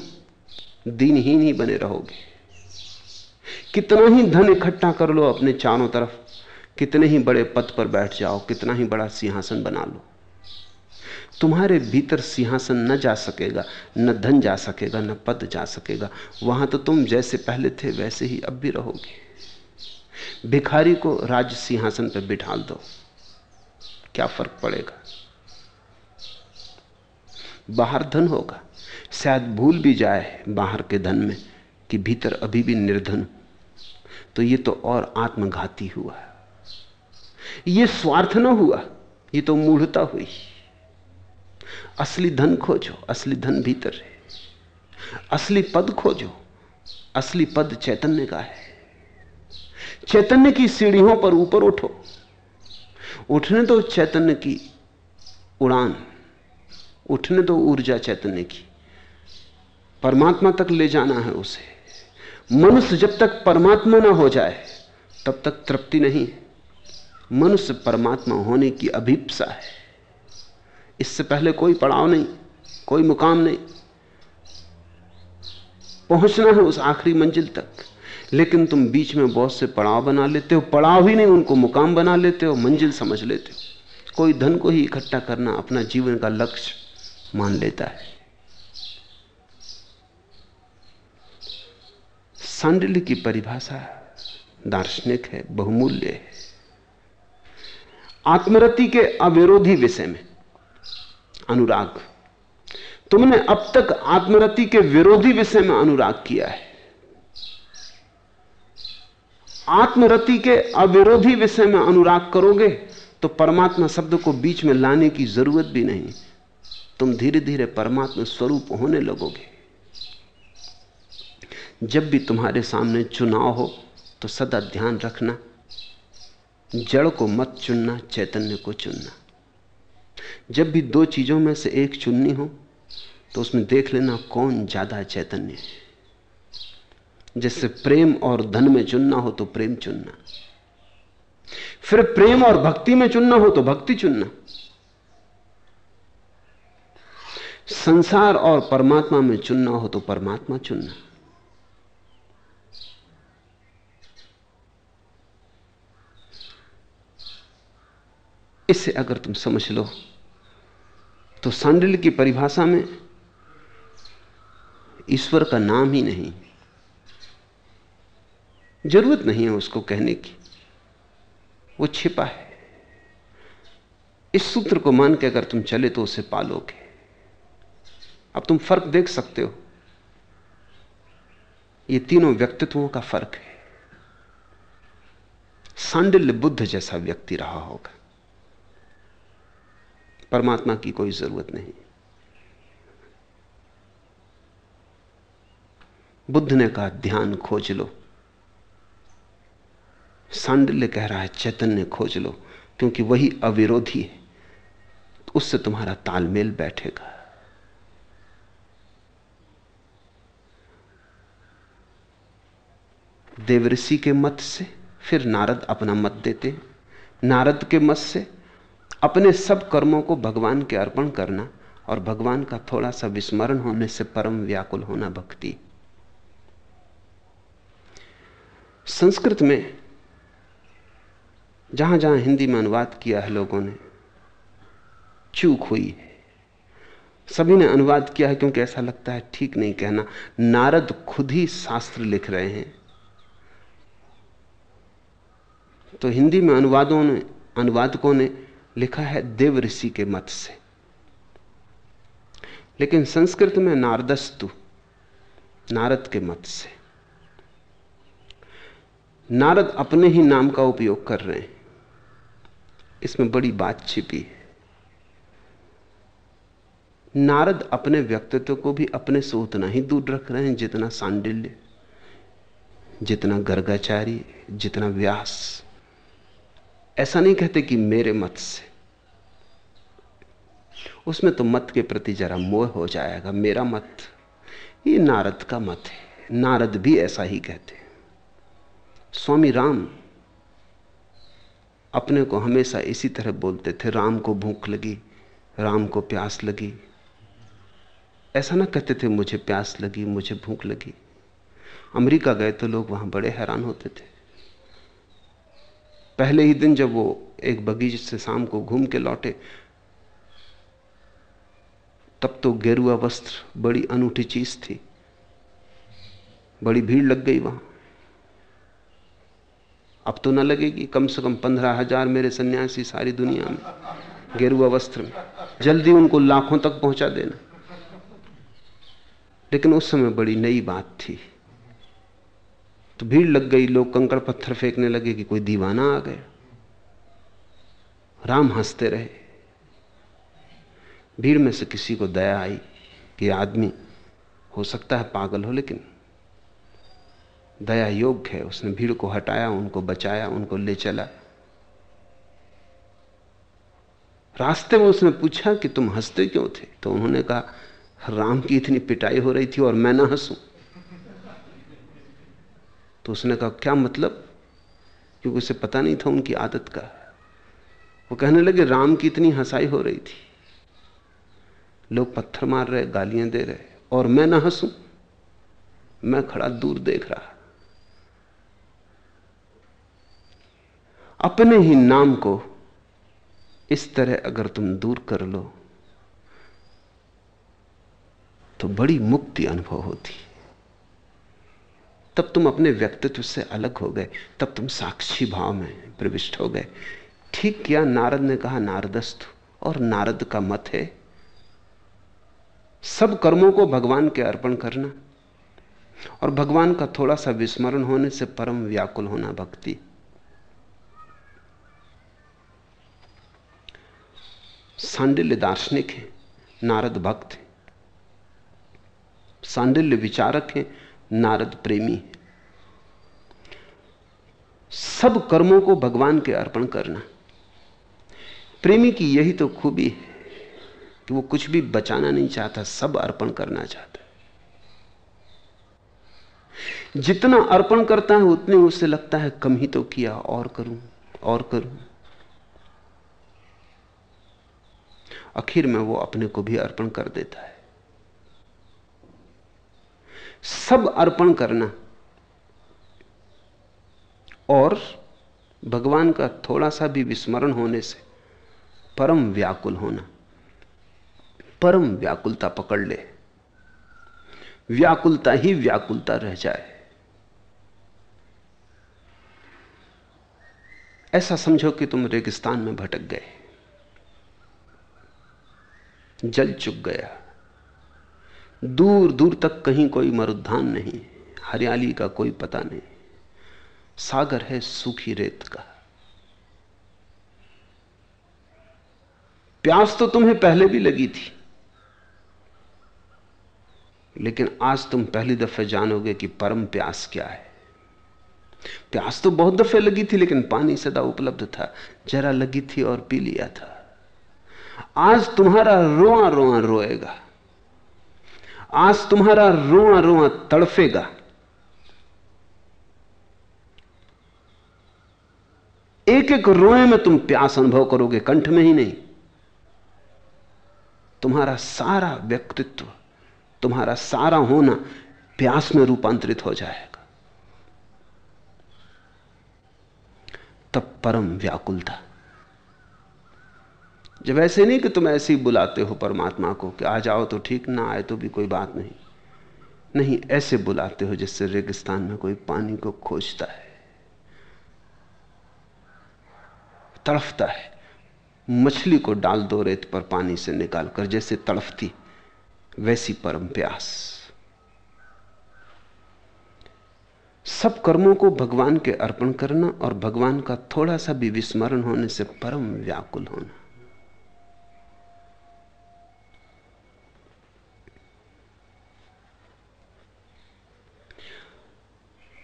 दीनहीन ही बने रहोगे। कितना ही धन इकट्ठा कर लो अपने चारों तरफ़, कितने ही बड़े पद पर बैठ जाओ, कितना ही बड़ा सिंहासन बना लो। तुम्हारे भीतर सिंहासन न जा सकेगा, न धन जा सकेगा, न पद जा सकेगा। वहाँ तो तुम जैसे पहले थे, वैसे ही अब भी रहोगे। भिखारी को राज सिंहासन पर बिठाल दो। क्या फ़र्क पड़ेगा? बाहर धन होगा। शायद भूल भी जाए बाहर के धन में कि भीतर अभी भी निर्धन। तो ये तो और आत्मघाती हुआ। ये स्वार्थ न हुआ, ये तो मूढ़ता हुई। असली धन खोजो, असली धन भीतर है। असली पद खोजो, असली पद चैतन्य का है। चैतन्य की सीढ़ियों पर ऊपर उठो। उठने तो चैतन्य की उड़ान, उठने तो ऊर्जा चैतन्य की। परमात्मा तक ले जाना है उसे। मनुष्य जब तक परमात्मा ना हो जाए, तब तक तृप्ति नहीं मनुष्य परमात्मा होने की अभिप्सा है। इससे पहले कोई पड़ाव नहीं, कोई मुकाम नहीं। पहुँचना है उस आखिरी मंजिल तक, लेकिन तुम बीच में बहुत से पड़ाव बना लेते हो। पड़ाव ही नहीं, उनको मुकाम बना लेते हो, मंजिल समझ लेते हो। कोई धन को ही इकट्ठा करना अपना जीवन का लक्ष्य मान लेता है। सांडिल्य की परिभाषा दार्शनिक है, बहुमूल्य है। आत्मरति के अविरोधी विषय में अनुराग। तुमने अब तक आत्मरति के विरोधी विषय में अनुराग किया है। आत्मरति के अविरोधी विषय में अनुराग करोगे तो परमात्मा शब्द को बीच में लाने की ज़रूरत भी नहीं। तुम धीरे धीरे परमात्मा स्वरूप होने लगोगे। जब भी तुम्हारे सामने चुनाव हो तो सदा ध्यान रखना। जड़ को मत चुनना, चैतन्य को चुनना। जब भी दो चीज़ों में से एक चुननी हो तो उसमें देख लेना कौन ज़्यादा चैतन्य है। जैसे प्रेम और धन में चुनना हो तो प्रेम चुनना। फिर प्रेम और भक्ति में चुनना हो तो भक्ति चुनना। संसार और परमात्मा में चुनना हो तो परमात्मा चुनना। इसे अगर तुम समझ लो तो सांडिल की परिभाषा में ईश्वर का नाम ही नहीं। ज़रूरत नहीं है उसको कहने की। वो छिपा है। इस सूत्र को मान के अगर तुम चले तो उसे पालोगे। अब तुम फ़र्क देख सकते हो। ये तीनों व्यक्तित्वों का फ़र्क है। सांडिल्य बुद्ध जैसा व्यक्ति रहा होगा। परमात्मा की कोई ज़रूरत नहीं। बुद्ध ने कहा, ध्यान खोज लो। सांडल्य कह रहा है, चैतन्य खोज लो, क्योंकि वही अविरोधी है। तो उससे तुम्हारा तालमेल बैठेगा। देवऋषि के मत से फिर नारद अपना मत देते नारद के मत से अपने सब कर्मों को भगवान के अर्पण करना और भगवान का थोड़ा सा विस्मरण होने से परम व्याकुल होना भक्ति। संस्कृत में जहाँ जहाँ हिंदी में अनुवाद किया है लोगों ने, चूक हुई है। सभी ने अनुवाद किया है क्योंकि ऐसा लगता है ठीक नहीं कहना। नारद खुद ही शास्त्र लिख रहे हैं। तो हिंदी में अनुवादों ने, अनुवादकों ने लिखा है देव ऋषि के मत से। लेकिन संस्कृत में नारदस्तु, नारद के मत से। नारद अपने ही नाम का उपयोग कर रहे हैं। इसमें बड़ी बात छिपी है। नारद अपने व्यक्तित्व को भी अपने से उतना ही दूर रख रहे हैं जितना सांडिल्य, जितना गर्गाचारी, जितना व्यास। ऐसा नहीं कहते कि मेरे मत से। उसमें तो मत के प्रति जरा मोह हो जाएगा, मेरा मत। ये नारद का मत है। नारद भी ऐसा ही कहते हैं। स्वामी राम अपने को हमेशा इसी तरह बोलते थे, राम को भूख लगी, राम को प्यास लगी। ऐसा ना कहते थे, मुझे प्यास लगी, मुझे भूख लगी। अमेरिका गए तो लोग वहाँ बड़े हैरान होते थे। पहले ही दिन जब वो एक बगीचे से शाम को घूम के लौटे, तब तो गेरुआ वस्त्र बड़ी अनूठी चीज़ थी। बड़ी भीड़ लग गई वहाँ। अब तो ना लगेगी, कम से कम पंद्रह हज़ार मेरे सन्यासी सारी दुनिया में गेरुआ वस्त्र में। जल्दी उनको लाखों तक पहुँचा देना। लेकिन उस समय बड़ी नई बात थी। तो भीड़ लग गई, लोग कंकड़ पत्थर फेंकने लगे कि कोई दीवाना आ गया। राम हँसते रहे। भीड़ में से किसी को दया आई कि आदमी, हो सकता है पागल हो, लेकिन दया योग्य है। उसने भीड़ को हटाया, उनको बचाया, उनको ले चला। रास्ते में उसने पूछा कि तुम हँसते क्यों थे? तो उन्होंने कहा, राम की इतनी पिटाई हो रही थी और मैं ना हंसूं। तो उसने कहा, क्या मतलब? क्योंकि उसे पता नहीं था उनकी आदत का। वो कहने लगे, राम की इतनी हंसाई हो रही थी। लोग पत्थर मार रहे, गालियाँ दे रहे, और मैं ना हंसूं। मैं खड़ा दूर देख रहा। अपने ही नाम को इस तरह अगर तुम दूर कर लो तो बड़ी मुक्ति अनुभव होती। तब तुम अपने व्यक्तित्व से अलग हो गए। तब तुम साक्षी भाव में प्रविष्ट हो गए। ठीक किया, नारद ने कहा नारदस्तु और नारद का मत है, सब कर्मों को भगवान के अर्पण करना, और भगवान का थोड़ा सा विस्मरण होने से परम व्याकुल होना भक्ति। सांडिल्य दार्शनिक है, नारद भक्त है, सांडिल्य विचारक है नारद प्रेमी। सब कर्मों को भगवान के अर्पण करना। प्रेमी की यही तो खूबी है कि वो कुछ भी बचाना नहीं चाहता, सब अर्पण करना चाहता है। जितना अर्पण करता है, उतने उसे लगता है, कम ही तो किया, और करूँ और करूँ। आखिर में वो अपने को भी अर्पण कर देता है। सब अर्पण करना। और भगवान का थोड़ा सा भी विस्मरण होने से परम व्याकुल होना। परम व्याकुलता पकड़ ले। व्याकुलता ही व्याकुलता रह जाए। ऐसा समझो कि तुम रेगिस्तान में भटक गए। जल चुक गया। दूर दूर तक कहीं कोई मरुद्धान नहीं हरियाली का कोई पता नहीं। सागर है सूखी रेत का। प्यास तो तुम्हें पहले भी लगी थी, लेकिन आज तुम पहली दफे जानोगे कि परम प्यास क्या है। प्यास तो बहुत दफे लगी थी, लेकिन पानी सदा उपलब्ध था, जरा लगी थी और पी लिया था। आज तुम्हारा रोआ रोआ रोएगा। आज तुम्हारा रोआ रोआ तड़फेगा। एक एक रोए में तुम प्यास अनुभव करोगे, कंठ में ही नहीं। तुम्हारा सारा व्यक्तित्व, तुम्हारा सारा होना प्यास में रूपांतरित हो जाएगा। तब परम व्याकुलता। जब ऐसे नहीं कि तुम ऐसे ही बुलाते हो परमात्मा को कि आ जाओ तो ठीक, ना आए तो भी कोई बात नहीं। नहीं, ऐसे बुलाते हो जिससे रेगिस्तान में कोई पानी को खोजता है, तड़फता है। मछली को डाल दो रेत पर पानी से निकालकर, जैसे तड़फती, वैसी परम प्यास। सब कर्मों को भगवान के अर्पण करना और भगवान का थोड़ा सा भी विस्मरण होने से परम व्याकुल होना।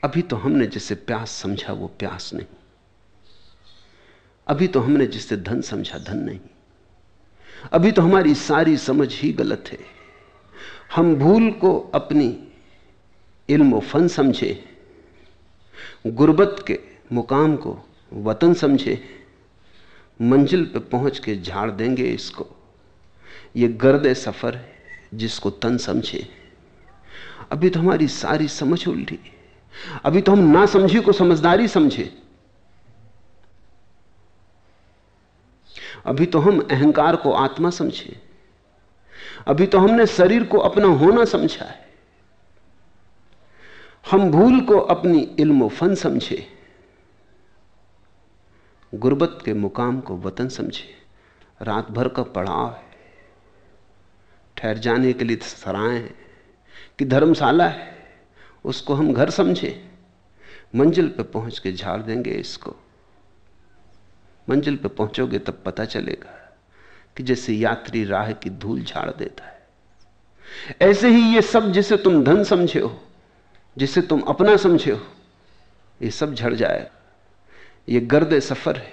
अभी तो हमने जिसे प्यास समझा, वो प्यास नहीं। अभी तो हमने जिसे धन समझा, धन नहीं। अभी तो हमारी सारी समझ ही गलत है। हम भूल को अपनी इल्म फन समझे, गुर्बत के मुकाम को वतन समझे, मंजिल पे पहुँच के झाड़ देंगे इसको। ये गर्द सफ़र है जिसको तन समझे। अभी तो हमारी सारी समझ उल्टी। अभी तो हम ना समझी को समझदारी समझे। अभी तो हम अहंकार को आत्मा समझे। अभी तो हमने शरीर को अपना होना समझा है। हम भूल को अपनी इल्म फन समझे। गुर्बत के मुकाम को वतन समझे। रात भर का पड़ाव है। ठहर जाने के लिए सराय है कि धर्मशाला है। उसको हम घर समझे। मंजिल पे पहुँच के झाड़ देंगे इसको। मंजिल पे पहुंचोगे तब पता चलेगा कि जैसे यात्री राह की धूल झाड़ देता है। ऐसे ही ये सब जिसे तुम धन समझे हो, जिसे तुम अपना समझे हो, ये सब झड़ जाएगा। ये गर्द सफ़र है,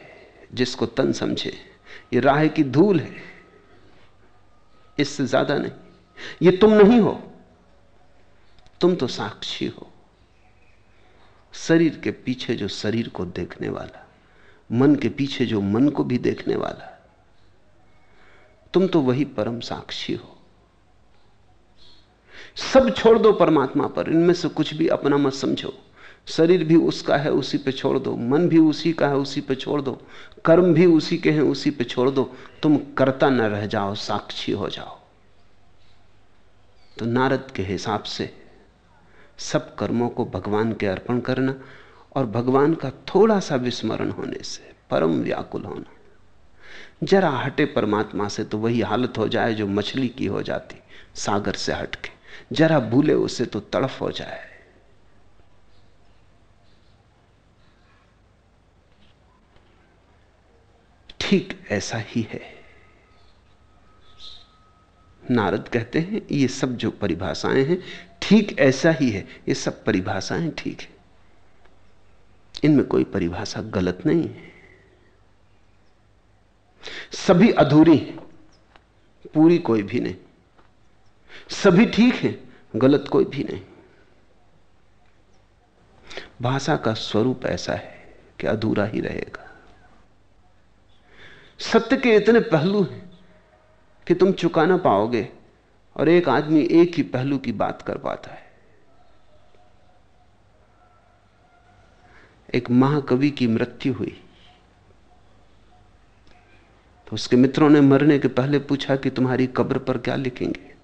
जिसको तन समझे। ये राह की धूल है, इससे ज़्यादा नहीं। ये तुम नहीं हो। तुम तो साक्षी हो। शरीर के पीछे जो शरीर को देखने वाला, मन के पीछे जो मन को भी देखने वाला, तुम तो वही परम साक्षी हो। सब छोड़ दो परमात्मा पर, इनमें से कुछ भी अपना मत समझो। शरीर भी उसका है, उसी पे छोड़ दो। मन भी उसी का है, उसी पे छोड़ दो। कर्म भी उसी के हैं, उसी पे छोड़ दो। तुम करता न रह जाओ, साक्षी हो जाओ। तो नारद के हिसाब से सब कर्मों को भगवान के अर्पण करना और भगवान का थोड़ा सा विस्मरण होने से परम व्याकुल होना। जरा हटे परमात्मा से तो वही हालत हो जाए जो मछली की हो जाती, सागर से हटके। जरा भूले उसे तो तड़फ हो जाए। ठीक ऐसा ही है। नारद कहते हैं, ये सब जो परिभाषाएँ हैं ठीक ऐसा ही है, ये सब परिभाषाएँ ठीक है। इनमें कोई परिभाषा गलत नहीं है। सभी अधूरी है, पूरी कोई भी नहीं। सभी ठीक है, गलत कोई भी नहीं। भाषा का स्वरूप ऐसा है कि अधूरा ही रहेगा। सत्य के इतने पहलू हैं कि तुम चुका ना पाओगे। और एक आदमी एक ही पहलू की बात कर पाता है। एक महाकवि की मृत्यु हुई। तो उसके मित्रों ने मरने के पहले पूछा कि तुम्हारी कब्र पर क्या लिखेंगे?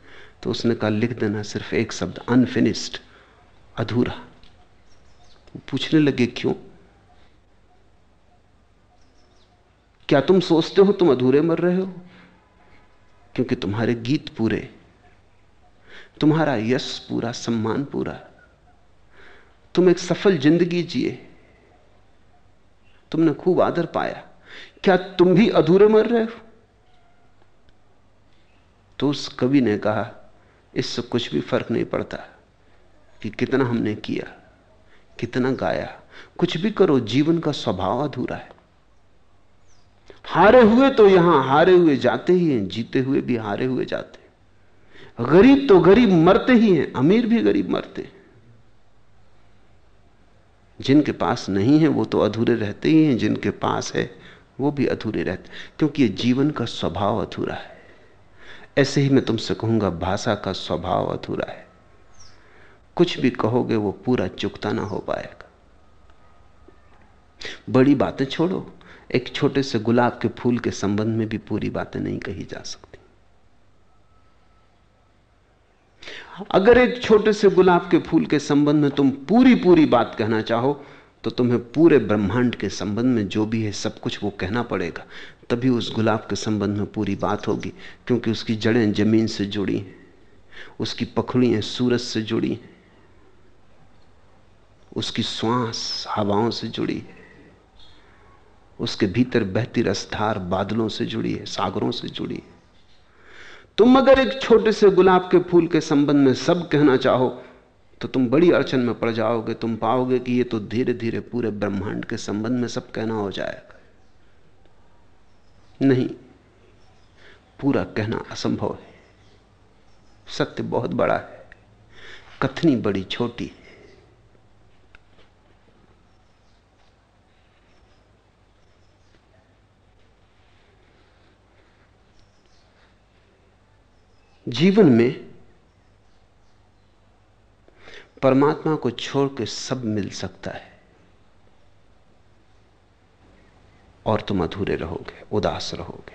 तो उसने कहा, लिख देना, सिर्फ़ एक शब्द अनफिनिश्ड अधूरा। पूछने लगे, क्यों? क्या तुम सोचते हो तुम अधूरे मर रहे हो? क्योंकि तुम्हारे गीत पूरे तुम्हारा यश पूरा, सम्मान पूरा। तुम एक सफल ज़िंदगी जिए। तुमने खूब आदर पाया। क्या तुम भी अधूरे मर रहे हो? तो उस कवि ने कहा, इससे कुछ भी फ़र्क नहीं पड़ता कि कितना हमने किया, कितना गाया। कुछ भी करो, जीवन का स्वभाव अधूरा है। हारे हुए तो यहाँ, हारे हुए जाते ही हैं, जीते हुए भी, हारे हुए जाते गरीब तो गरीब मरते ही हैं, अमीर भी गरीब मरते हैं। जिनके पास नहीं है, वो तो अधूरे रहते ही हैं, जिनके पास है, वो भी अधूरे रहते क्योंकि ये जीवन का स्वभाव अधूरा है। ऐसे ही मैं तुमसे कहूँगा, भाषा का स्वभाव अधूरा है। कुछ भी कहोगे, वो पूरा चुकता ना हो पाएगा। बड़ी बातें छोड़ो। एक छोटे से गुलाब के फूल के संबंध में भी पूरी बातें नहीं कही जा सकती। अगर एक छोटे से गुलाब के फूल के संबंध में तुम पूरी पूरी बात कहना चाहो तो तुम्हें पूरे ब्रह्मांड के संबंध में जो भी है, सब कुछ वो कहना पड़ेगा। तभी उस गुलाब के संबंध में पूरी बात होगी, क्योंकि उसकी जड़ें ज़मीन से जुड़ी हैं, उसकी पखड़ियाँ सूरज से जुड़ी हैं, उसकी श्वास हवाओं से जुड़ी है, उसके भीतर बहती रसधार बादलों से जुड़ी है, सागरों से जुड़ी है। तुम अगर एक छोटे से गुलाब के फूल के संबंध में सब कहना चाहो तो तुम बड़ी अड़चन में पड़ जाओगे। तुम पाओगे कि ये तो धीरे धीरे पूरे ब्रह्मांड के संबंध में सब कहना हो जाएगा। नहीं, पूरा कहना असंभव है। सत्य बहुत बड़ा है। कथनी बड़ी छोटी है। जीवन में परमात्मा को छोड़ के सब मिल सकता है। और तुम अधूरे रहोगे, उदास रहोगे,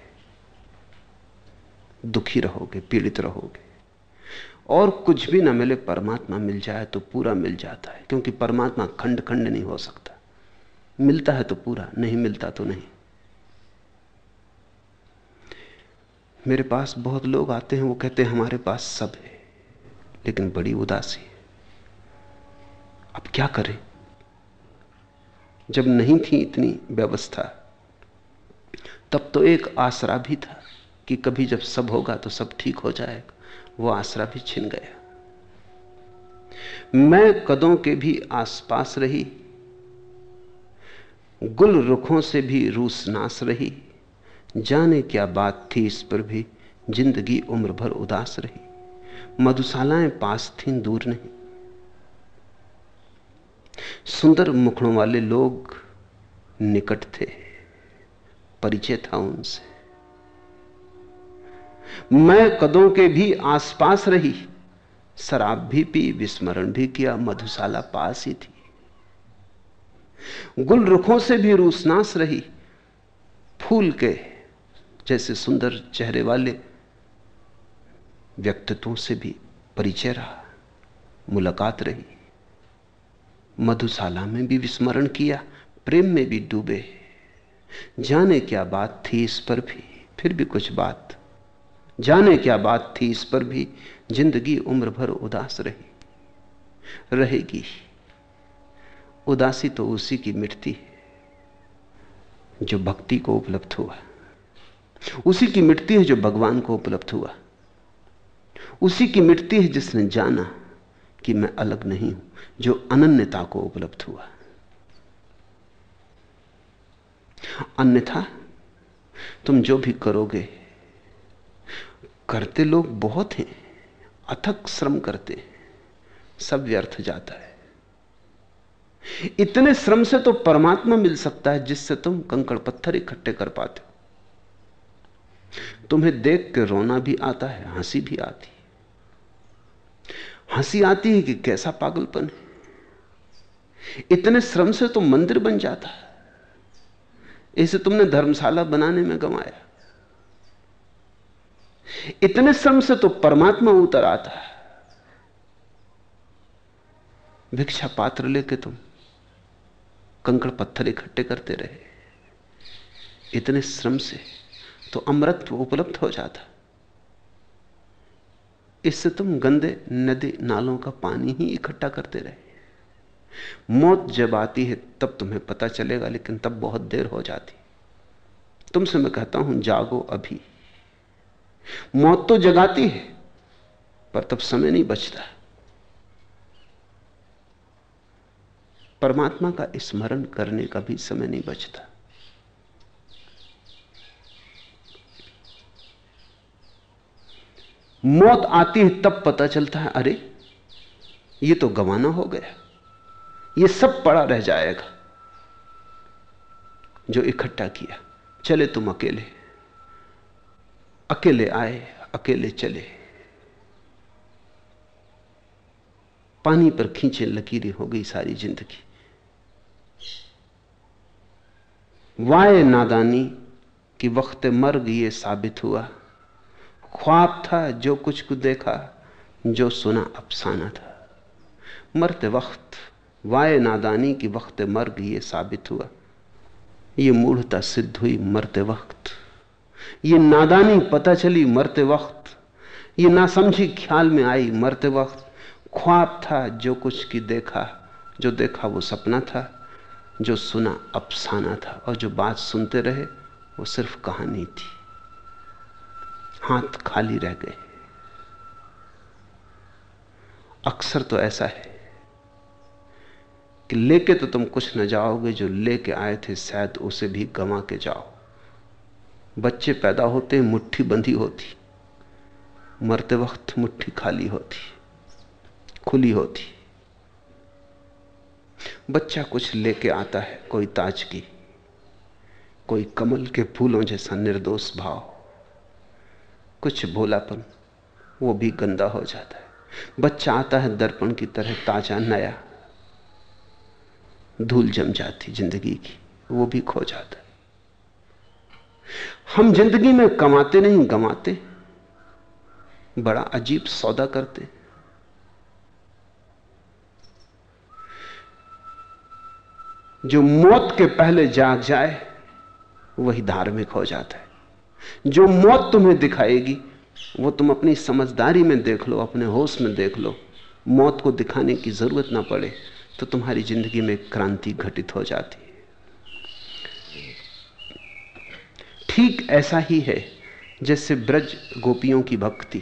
दुखी रहोगे, पीड़ित रहोगे। और कुछ भी ना मिले, परमात्मा मिल जाए तो पूरा मिल जाता है, क्योंकि परमात्मा खंड खंड नहीं हो सकता। मिलता है तो पूरा, नहीं मिलता तो नहीं। मेरे पास बहुत लोग आते हैं, वो कहते हैं, हमारे पास सब है। लेकिन बड़ी उदासी अब क्या करें? जब नहीं थी इतनी व्यवस्था, तब तो एक आसरा भी था कि कभी जब सब होगा तो सब ठीक हो जाएगा। वो आसरा भी छिन गया। मैं कदों के भी आसपास रही, गुल रुखों से भी रूस नास रही जाने क्या बात थी इस पर भी ज़िंदगी उम्र भर उदास रही। मधुशालाएँ पास थीं, दूर नहीं। सुंदर मुखड़ों वाले लोग निकट थे, परिचय था उनसे। मैं कदों के भी आसपास रही, शराब भी पी, विस्मरण भी किया, मधुशाला पास ही थी। गुल रुखों से भी रूसनास रही, फूल के जैसे सुंदर चेहरे वाले व्यक्तित्वों से भी परिचय रहा। मुलाकात रही। मधुशाला में भी विस्मरण किया। प्रेम में भी डूबे। जाने क्या बात थी इस पर भी, फिर भी कुछ बात। जाने क्या बात थी इस पर भी, ज़िंदगी उम्र भर उदास रही। रहेगी। उदासी तो उसी की मिटती है, जो भक्ति को उपलब्ध हुआ। उसी की मिटती है जो भगवान को उपलब्ध हुआ। उसी की मिटती है जिसने जाना कि मैं अलग नहीं हूँ, जो अनन्यता को उपलब्ध हुआ। अन्यथा, तुम जो भी करोगे, करते लोग बहुत हैं, अथक श्रम करते हैं, सब व्यर्थ जाता है। इतने श्रम से तो परमात्मा मिल सकता है जिससे तुम कंकड़ पत्थर इकट्ठे कर पाते हो। तुम्हें देख के रोना भी आता है, हँसी भी आती है। हँसी आती है कि कैसा पागलपन है। इतने श्रम से तो मंदिर बन जाता है। इसे तुमने धर्मशाला बनाने में गंवाया। इतने श्रम से तो परमात्मा उतर आता है। भिक्षा पात्र लेके तुम कंकड़ पत्थर इकट्ठे करते रहे। इतने श्रम से तो अमृत उपलब्ध हो जाता। इससे तुम गंदे नदी नालों का पानी ही इकट्ठा करते रहे। मौत जब आती है, तब तुम्हें पता चलेगा, लेकिन तब बहुत देर हो जाती। तुमसे मैं कहता हूँ, जागो अभी। मौत तो जगाती है, पर तब समय नहीं बचता। परमात्मा का स्मरण करने का भी समय नहीं बचता। मौत आती है, तब पता चलता है, अरे, ये तो गवाना हो गया। ये सब पड़ा रह जाएगा, जो इकट्ठा किया। चले तुम अकेले। अकेले आए, अकेले चले। पानी पर खींचे लकीरें हो गई सारी ज़िंदगी। वाय नादानी कि वक्त मर्ग ये साबित हुआ। ख्वाब था, जो कुछ को देखा, जो सुना अफसाना था। मरते वक्त वाय नादानी की वक्त मर्ग ये साबित हुआ। ये मूढ़ता सिद्ध हुई मरते वक्त। ये नादानी पता चली मरते वक्त। ये नासमझी ख्याल में आई मरते वक्त। ख्वाब था, जो कुछ की देखा, जो देखा वो सपना था, जो सुना अफसाना था, और जो बात सुनते रहे, वो सिर्फ़ कहानी थी। हाथ खाली रह गए। अक्सर तो ऐसा है कि लेके तो तुम कुछ न जाओगे, जो लेके आए थे शायद उसे भी गंवा के जाओ। बच्चे पैदा होते मुट्ठी बंधी होती। मरते वक्त मुट्ठी खाली होती, खुली होती। बच्चा कुछ लेके आता है, कोई ताजगी, कोई कमल के फूलों जैसा निर्दोष भाव। कुछ भोलापन, वो भी गंदा हो जाता है। बच्चा आता है दर्पण की तरह, ताज़ा नया, धूल जम जाती ज़िंदगी की, वो भी खो जाता है। हम ज़िंदगी में कमाते नहीं गमाते बड़ा अजीब सौदा करते। जो मौत के पहले जाग जाए, वही धार्मिक हो जाता है। जो मौत तुम्हें दिखाएगी, वो तुम अपनी समझदारी में देख लो, अपने होश में देख लो। मौत को दिखाने की ज़रूरत ना पड़े तो तुम्हारी ज़िंदगी में क्रांति घटित हो जाती है। ठीक ऐसा ही है, जैसे ब्रज गोपियों की भक्ति।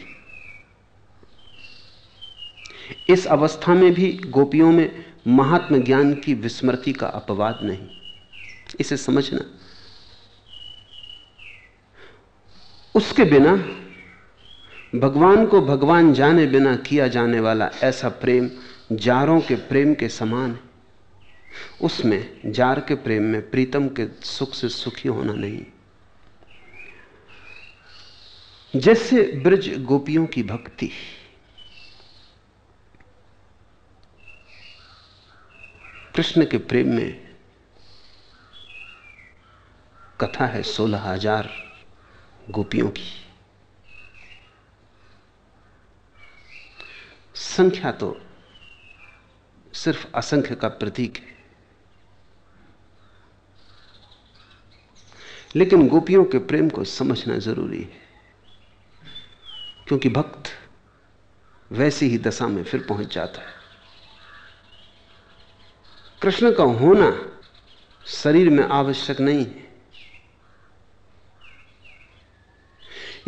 इस अवस्था में भी गोपियों में महात्म ज्ञान की विस्मृति का अपवाद नहीं। इसे समझना उसके बिना, भगवान को भगवान जाने बिना किया जाने वाला ऐसा प्रेम जारों के प्रेम के समान है। उसमें जार के प्रेम में प्रीतम के सुख से सुखी होना नहीं। जैसे ब्रज गोपियों की भक्ति। कृष्ण के प्रेम में कथा है सोलह हज़ार। गोपियों की। संख्या तो सिर्फ़ असंख्य का प्रतीक है। लेकिन गोपियों के प्रेम को समझना ज़रूरी है, क्योंकि भक्त वैसी ही दशा में फिर पहुँच जाता है। कृष्ण का होना शरीर में आवश्यक नहीं है।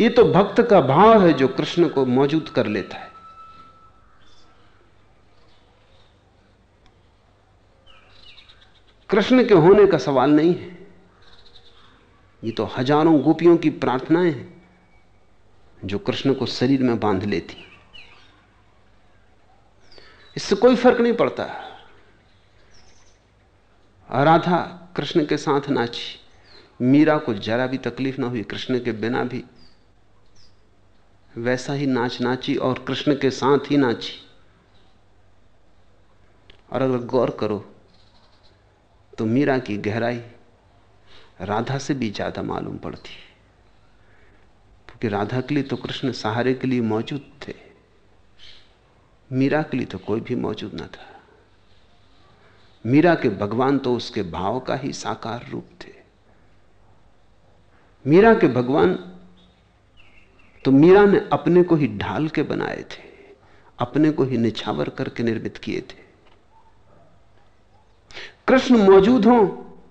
ये तो भक्त का भाव है जो कृष्ण को मौजूद कर लेता है। कृष्ण के होने का सवाल नहीं है। ये तो हज़ारों गोपियों की प्रार्थनाएँ हैं जो कृष्ण को शरीर में बाँध लेती इससे कोई फ़र्क नहीं पड़ता। राधा कृष्ण के साथ नाची। मीरा को जरा भी तकलीफ़ ना हुई, कृष्ण के बिना भी वैसा ही नाच नाची और कृष्ण के साथ ही नाची। और अगर गौर करो तो मीरा की गहराई राधा से भी ज़्यादा मालूम पड़ती क्योंकि राधा के लिए तो कृष्ण सहारे के लिए मौजूद थे, मीरा के लिए तो कोई भी मौजूद ना था। मीरा के भगवान तो उसके भाव का ही साकार रूप थे। मीरा के भगवान तो मीरा ने अपने को ही ढाल के बनाए थे, अपने को ही निछावर करके निर्मित किए थे। कृष्ण मौजूद हो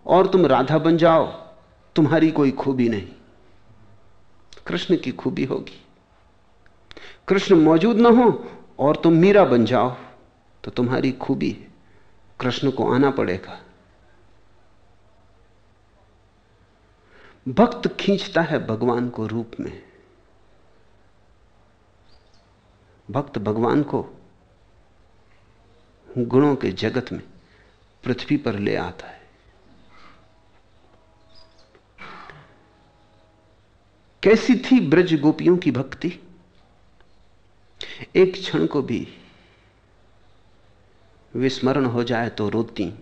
और तुम राधा बन जाओ, तुम्हारी कोई खूबी नहीं। कृष्ण की खूबी होगी। कृष्ण मौजूद ना हो और तुम मीरा बन जाओ तो तुम्हारी खूबी है। कृष्ण को आना पड़ेगा। भक्त खींचता है भगवान को रूप में। भक्त भगवान को गुणों के जगत में पृथ्वी पर ले आता है। कैसी थी ब्रज गोपियों की भक्ति? एक क्षण को भी विस्मरण हो जाए तो रोती।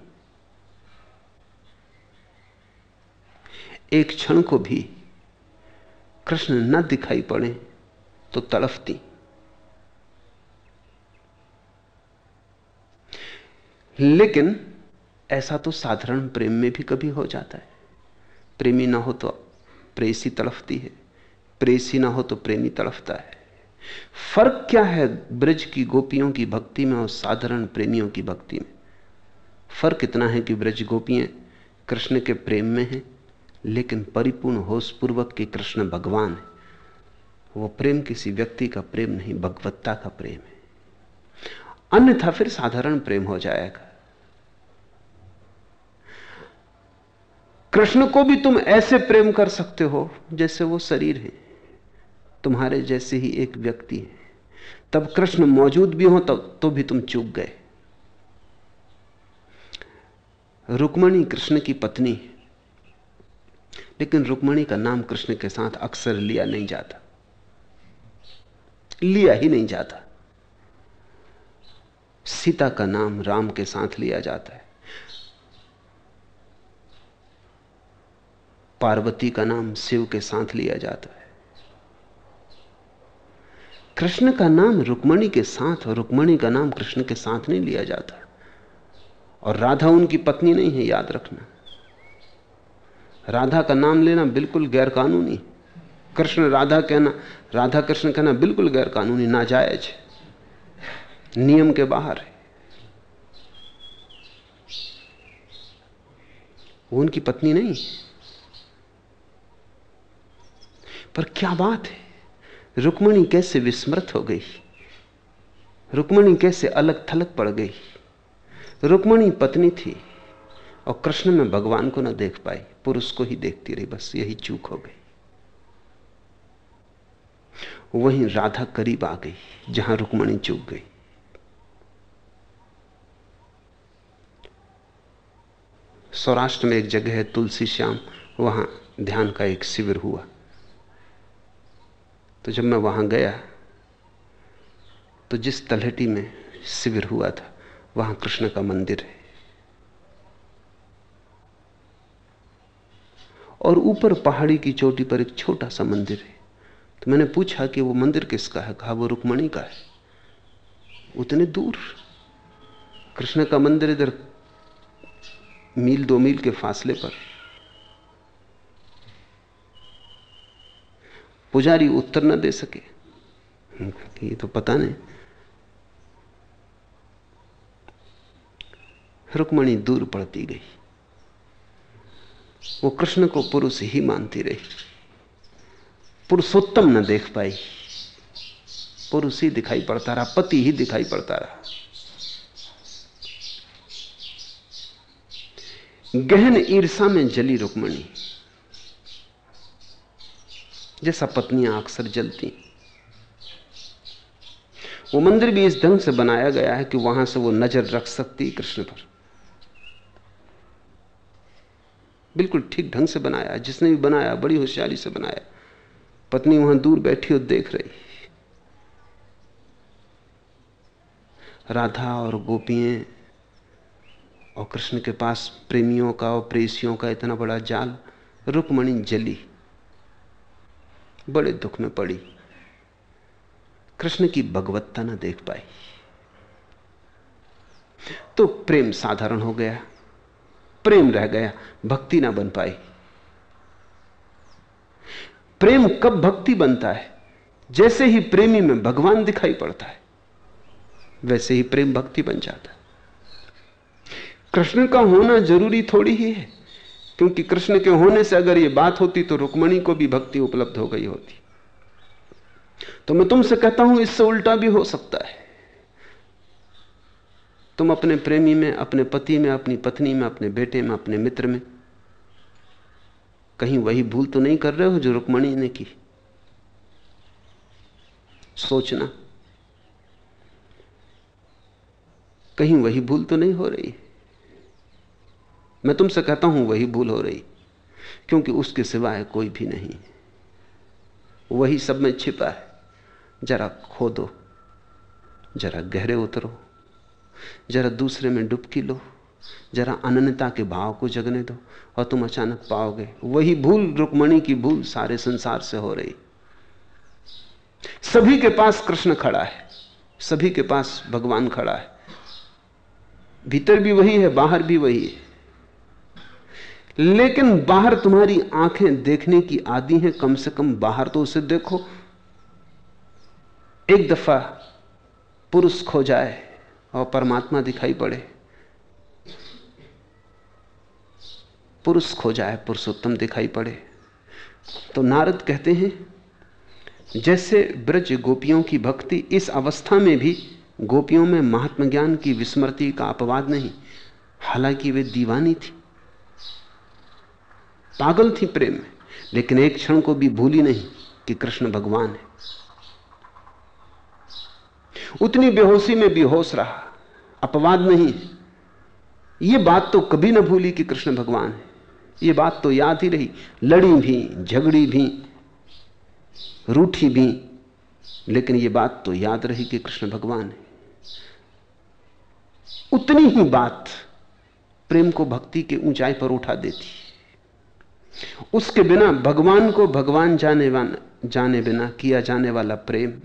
एक क्षण को भी कृष्ण न दिखाई पड़े तो तड़फती। लेकिन ऐसा तो साधारण प्रेम में भी कभी हो जाता है। प्रेमी ना हो तो प्रेसी तड़फती है, प्रेसी ना हो तो प्रेमी तड़फता है। फ़र्क क्या है ब्रज की गोपियों की भक्ति में और साधारण प्रेमियों की भक्ति में? फ़र्क इतना है कि ब्रज गोपियाँ कृष्ण के प्रेम में हैं, लेकिन परिपूर्ण होशपूर्वक के कृष्ण भगवान है। वो प्रेम किसी व्यक्ति का प्रेम नहीं, भगवत्ता का प्रेम है। अन्यथा फिर साधारण प्रेम हो जाएगा। कृष्ण को भी तुम ऐसे प्रेम कर सकते हो जैसे वो शरीर है। तुम्हारे जैसे ही एक व्यक्ति है। तब कृष्ण मौजूद भी हो तब तो भी तुम चूक गए। रुक्मणी कृष्ण की पत्नी है। लेकिन रुक्मणी का नाम कृष्ण के साथ अक्सर लिया नहीं जाता। लिया ही नहीं जाता। सीता का नाम राम के साथ लिया जाता है। पार्वती का नाम शिव के साथ लिया जाता है। कृष्ण का नाम रुक्मणी के साथ और रुक्मणी का नाम कृष्ण के साथ नहीं लिया जाता। और राधा उनकी पत्नी नहीं है, याद रखना। राधा का नाम लेना बिल्कुल गैरकानूनी। कृष्ण राधा कहना, राधा कृष्ण कहना बिल्कुल गैरकानूनी, नाजायज नियम के बाहर है। वो उनकी पत्नी नहीं पर क्या बात है? रुक्मणी कैसे विस्मृत हो गई? रुक्मणी कैसे अलग थलग पड़ गई? रुक्मणी पत्नी थी और कृष्ण में भगवान को ना देख पाई, पुरुष को ही देखती रही, बस यही चूक हो गई। वहीं राधा करीब आ गई, जहाँ रुक्मणी चूक गई। सौराष्ट्र में एक जगह है, तुलसी श्याम, वहाँ ध्यान का एक शिविर हुआ। तो जब मैं वहाँ गया तो जिस तलहटी में शिविर हुआ था, वहाँ कृष्ण का मंदिर है। और ऊपर पहाड़ी की चोटी पर एक छोटा सा मंदिर है। तो मैंने पूछा कि वो मंदिर किसका है? कहा, वो रुक्मणी का है। उतने दूर कृष्ण का मंदिर इधर मील दो मील के फासले पर पुजारी उत्तर न दे सके। ये तो पता नहीं। रुक्मणी दूर पड़ती गई। वो कृष्ण को पुरुष ही मानती रही। पुरुषोत्तम न देख पाई। पुरुष ही दिखाई पड़ता रहा, पति ही दिखाई पड़ता रहा। गहन ईर्षा में जली रुक्मणी। जैसा पत्नियाँ अक्सर जलती। वो मंदिर भी इस ढंग से बनाया गया है कि वहाँ से वो नज़र रख सकती कृष्ण पर। बिल्कुल ठीक ढंग से बनाया, जिसने भी बनाया, बड़ी होशियारी से बनाया। पत्नी वहाँ दूर बैठी और देख रही। राधा और गोपियाँ और कृष्ण के पास प्रेमियों का और प्रेसियों का इतना बड़ा जाल, रुकमणि जली। बड़े दुख में पड़ी। कृष्ण की भगवत्ता ना देख पाई। तो प्रेम साधारण हो गया। प्रेम रह गया, भक्ति ना बन पाई। प्रेम कब भक्ति बनता है? जैसे ही प्रेमी में भगवान दिखाई पड़ता है, वैसे ही प्रेम भक्ति बन जाता है। कृष्ण का होना ज़रूरी थोड़ी ही है। क्योंकि कृष्ण के होने से अगर ये बात होती तो रुक्मणी को भी भक्ति उपलब्ध हो गई होती। तो मैं तुमसे कहता हूँ, इससे उल्टा भी हो सकता है। तुम अपने प्रेमी में, अपने पति में, अपनी पत्नी में, अपने बेटे में, अपने मित्र में कहीं वही भूल तो नहीं कर रहे हो जो रुक्मणी ने की। सोचना, कहीं वही भूल तो नहीं हो रही। मैं तुमसे कहता हूँ, वही भूल हो रही, क्योंकि उसके सिवाय कोई भी नहीं। वही सब में छिपा है। जरा खोदो, जरा गहरे उतरो, जरा दूसरे में डुबकी लो, जरा अनन्यता के भाव को जगने दो, और तुम अचानक पाओगे, वही भूल रुक्मणी की भूल सारे संसार से हो रही। सभी के पास कृष्ण खड़ा है, सभी के पास भगवान खड़ा है। भीतर भी वही है, बाहर भी वही है। लेकिन बाहर तुम्हारी आँखें देखने की आदि हैं, कम से कम बाहर तो उसे देखो। एक दफ़ा पुरुष खो जाए और परमात्मा दिखाई पड़े। पुरुष खो जाए, पुरुषोत्तम दिखाई पड़े। तो नारद कहते हैं, जैसे ब्रज गोपियों की भक्ति, इस अवस्था में भी गोपियों में महात्मा ज्ञान की विस्मृति का अपवाद नहीं। हालाँकि वे दीवानी थी। पागल थी प्रेम में, लेकिन एक क्षण को भी भूली नहीं कि कृष्ण भगवान है। उतनी बेहोशी में भी होश रहा, अपवाद नहीं ये बात तो कभी ना भूली कि कृष्ण भगवान है। ये बात तो याद ही रही, लड़ी भी, झगड़ी भी, रूठी भी, लेकिन ये बात तो याद रही कि कृष्ण भगवान है। उतनी ही बात प्रेम को भक्ति के ऊंचाई पर उठा देती। उसके बिना भगवान को भगवान जाने जाने बिना किया जाने वाला प्रेम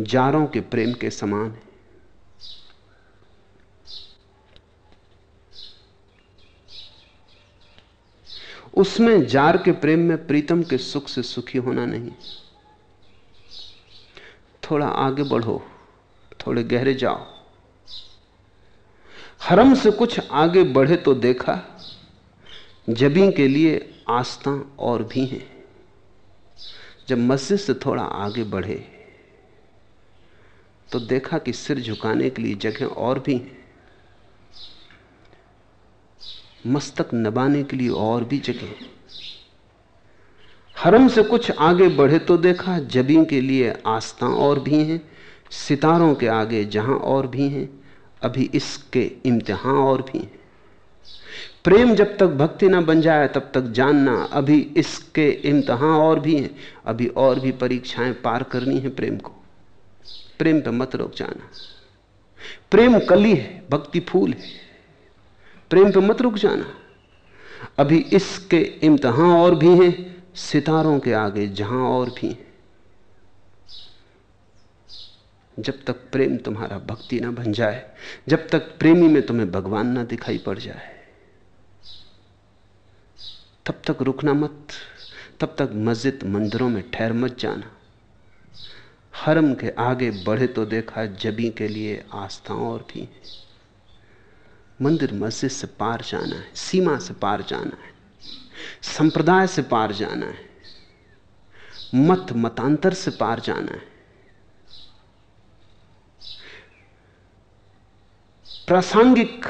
जारों के प्रेम के समान है। उसमें जार के प्रेम में प्रीतम के सुख से सुखी होना नहीं। थोड़ा आगे बढ़ो, थोड़े गहरे जाओ। हरम से कुछ आगे बढ़े तो देखा, जबी के लिए आस्था और भी हैं। जब मस्जिद से थोड़ा आगे बढ़े तो देखा कि सिर झुकाने के लिए जगह और भी हैं। मस्तक नबाने के लिए और भी जगह हरम से कुछ आगे बढ़े तो देखा जबी के लिए आस्था और भी हैं, सितारों के आगे जहाँ और भी हैं, अभी इसके इम्तिहान और भी हैं। प्रेम जब तक भक्ति ना बन जाए, तब तक जानना अभी इसके इम्तहा और भी हैं। अभी और भी परीक्षाएँ पार करनी है प्रेम को। प्रेम पे मत रोक जाना। प्रेम कली है, भक्ति फूल है। प्रेम पे मत रुक जाना। अभी इसके इम्तहा और भी हैं, सितारों के आगे जहाँ और भी हैं। जब तक प्रेम तुम्हारा भक्ति ना बन जाए, जब तक प्रेमी में तुम्हें भगवान ना दिखाई पड़ जाए तब तक रुकना मत, तब तक मस्जिद मंदिरों में ठहर मत जाना। हरम के आगे बढ़े तो देखा जबी के लिए आस्था और भी मंदिर मस्जिद से पार जाना है, सीमा से पार जाना है, संप्रदाय से पार जाना है, मत मतांतर से पार जाना है। प्रासंगिक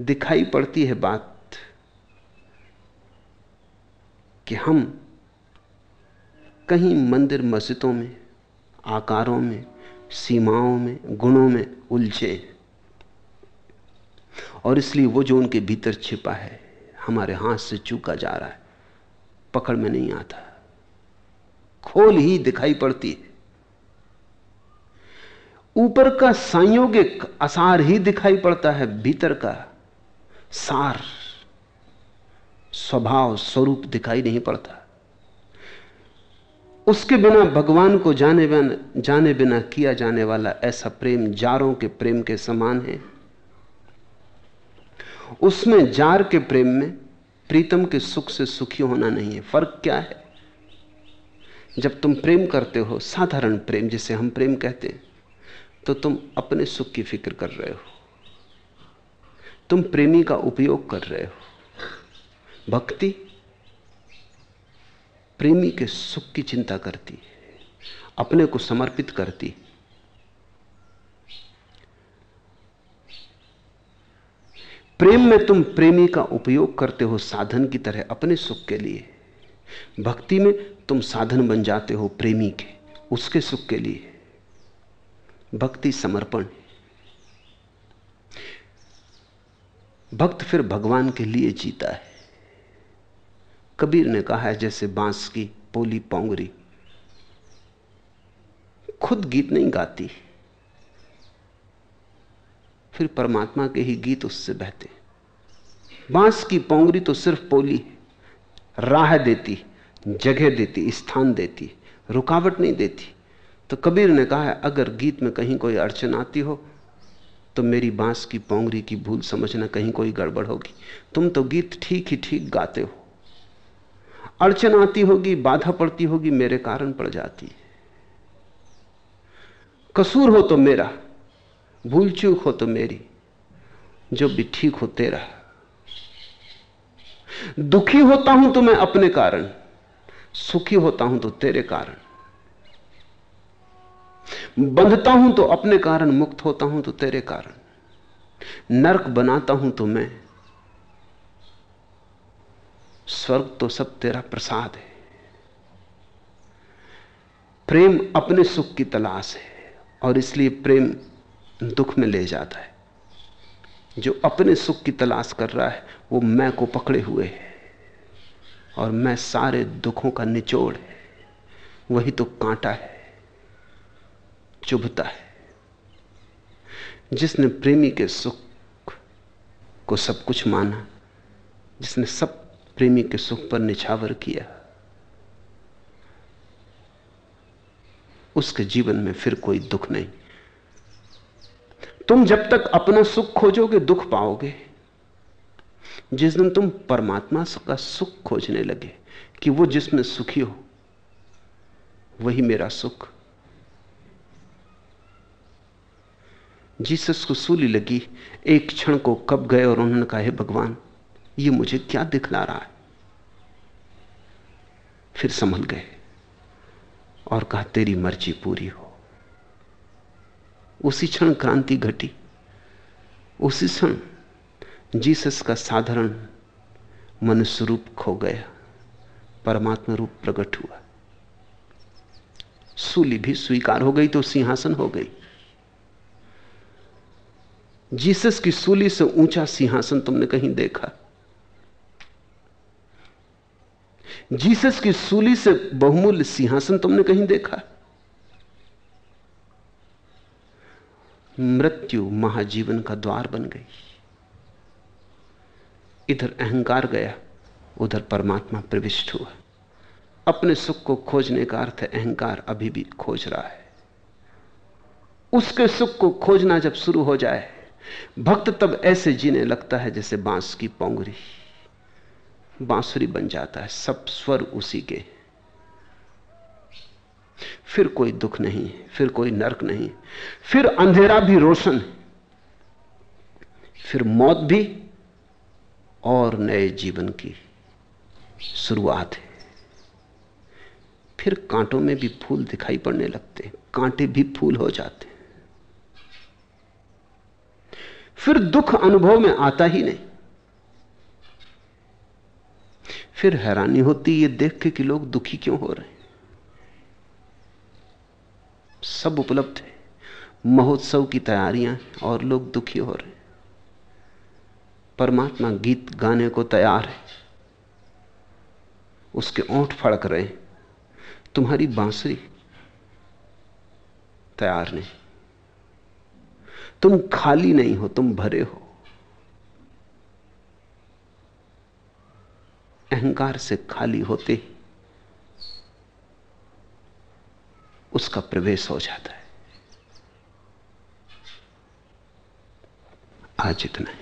दिखाई पड़ती है बात कि हम कहीं मंदिर मस्जिदों में, आकारों में, सीमाओं में, गुणों में उलझे और इसलिए वो जो उनके भीतर छिपा है, हमारे हाथ से चूका जा रहा है, पकड़ में नहीं आता। खोल ही दिखाई पड़ती है। ऊपर का संयोगिक आसार ही दिखाई पड़ता है, भीतर का सार स्वभाव स्वरूप दिखाई नहीं पड़ता। उसके बिना भगवान को जाने बिना जाने बिना किया जाने वाला ऐसा प्रेम जारों के प्रेम के समान है। उसमें जार के प्रेम में प्रीतम के सुख से सुखी होना नहीं है। फ़र्क क्या है? जब तुम प्रेम करते हो, साधारण प्रेम जिसे हम प्रेम कहते हैं तो तुम अपने सुख की फ़िक्र कर रहे हो। तुम प्रेमी का उपयोग कर रहे हो। भक्ति प्रेमी के सुख की चिंता करती है, अपने को समर्पित करती प्रेम में तुम प्रेमी का उपयोग करते हो साधन की तरह अपने सुख के लिए। भक्ति में तुम साधन बन जाते हो प्रेमी के, उसके सुख के लिए। भक्ति समर्पण भक्त फिर भगवान के लिए जीता है। कबीर ने कहा है, जैसे बाँस की पोली पोंगरी। खुद गीत नहीं गाती। फिर परमात्मा के ही गीत उससे बहते। बाँस की पोंगरी तो सिर्फ़ पोली राह देती, जगह देती, स्थान देती, रुकावट नहीं देती। तो कबीर ने कहा है, अगर गीत में कहीं कोई अड़चन आती हो तो मेरी बाँस की पोंगरी की भूल समझना कहीं कोई गड़बड़ होगी। तुम तो गीत ठीक ही ठीक गाते हो। अड़चन आती होगी, बाधा पड़ती होगी, मेरे कारण पड़ जाती है। कसूर हो तो मेरा भूल चूक हो तो मेरी, जो भी ठीक हो तेरा। दुखी होता हूँ तो मैं अपने कारण, सुखी होता हूँ तो तेरे कारण। बंधता हूँ तो अपने कारण मुक्त होता हूँ तो तेरे कारण। नरक बनाता हूँ तो मैं। स्वर्ग तो सब तेरा प्रसाद है। प्रेम अपने सुख की तलाश है और इसलिए प्रेम दुख में ले जाता है। जो अपने सुख की तलाश कर रहा है, वो मैं को पकड़े हुए है और मैं सारे दुखों का निचोड़ है। वही तो कांटा है। चुभता है। जिसने प्रेमी के सुख को सब कुछ माना, जिसने सब प्रेमी के सुख पर निछावर किया, उसके जीवन में फिर कोई दुख नहीं। तुम जब तक अपना सुख खोजोगे, दुख पाओगे। जिस दिन तुम परमात्मा का सुख खोजने लगे कि वो जिसमें सुखी हो, वही मेरा सुख जीसस को सूली लगी, एक क्षण को कब गए और उन्होंने कहा, हे भगवान, ये मुझे क्या दिखला रहा है? फिर संभल गए और कहा, तेरी मर्ज़ी पूरी हो। उसी क्षण क्रांति घटी। उसी क्षण जीसस का साधारण मनुष्य रूप खो गया, परमात्मा रूप प्रकट हुआ। सूली भी स्वीकार हो गई तो सिंहासन हो गई। जीसस की सूली से ऊँचा सिंहासन तुमने कहीं देखा? जीसस की सूली से बहुमूल्य सिंहासन तुमने कहीं देखा? मृत्यु महाजीवन का द्वार बन गई। इधर अहंकार गया, उधर परमात्मा प्रविष्ट हुआ। अपने सुख को खोजने का अर्थ अहंकार अभी भी खोज रहा है। उसके सुख को खोजना जब शुरू हो जाए भक्त तब ऐसे जीने लगता है जैसे बाँस की पोंगरी। बांसुरी बन जाता है, सब स्वर उसी के। फिर कोई दुख नहीं, फिर कोई नरक नहीं, फिर अंधेरा भी रोशन फिर मौत भी और नए जीवन की शुरुआत है। फिर कांटों में भी फूल दिखाई पड़ने लगते हैं, कांटे भी फूल हो जाते हैं। फिर दुख अनुभव में आता ही नहीं। फिर हैरानी होती ये देख के कि लोग दुखी क्यों हो रहे हैं? सब उपलब्ध है। महोत्सव की तैयारियाँ और लोग दुखी हो रहे हैं। परमात्मा गीत गाने को तैयार है। उसके ओंठ फड़क रहे हैं। तुम्हारी बांसुरी तैयार नहीं। तुम खाली नहीं हो, तुम भरे हो। अहंकार से खाली होते ही उसका प्रवेश हो जाता है। आज इतना ही।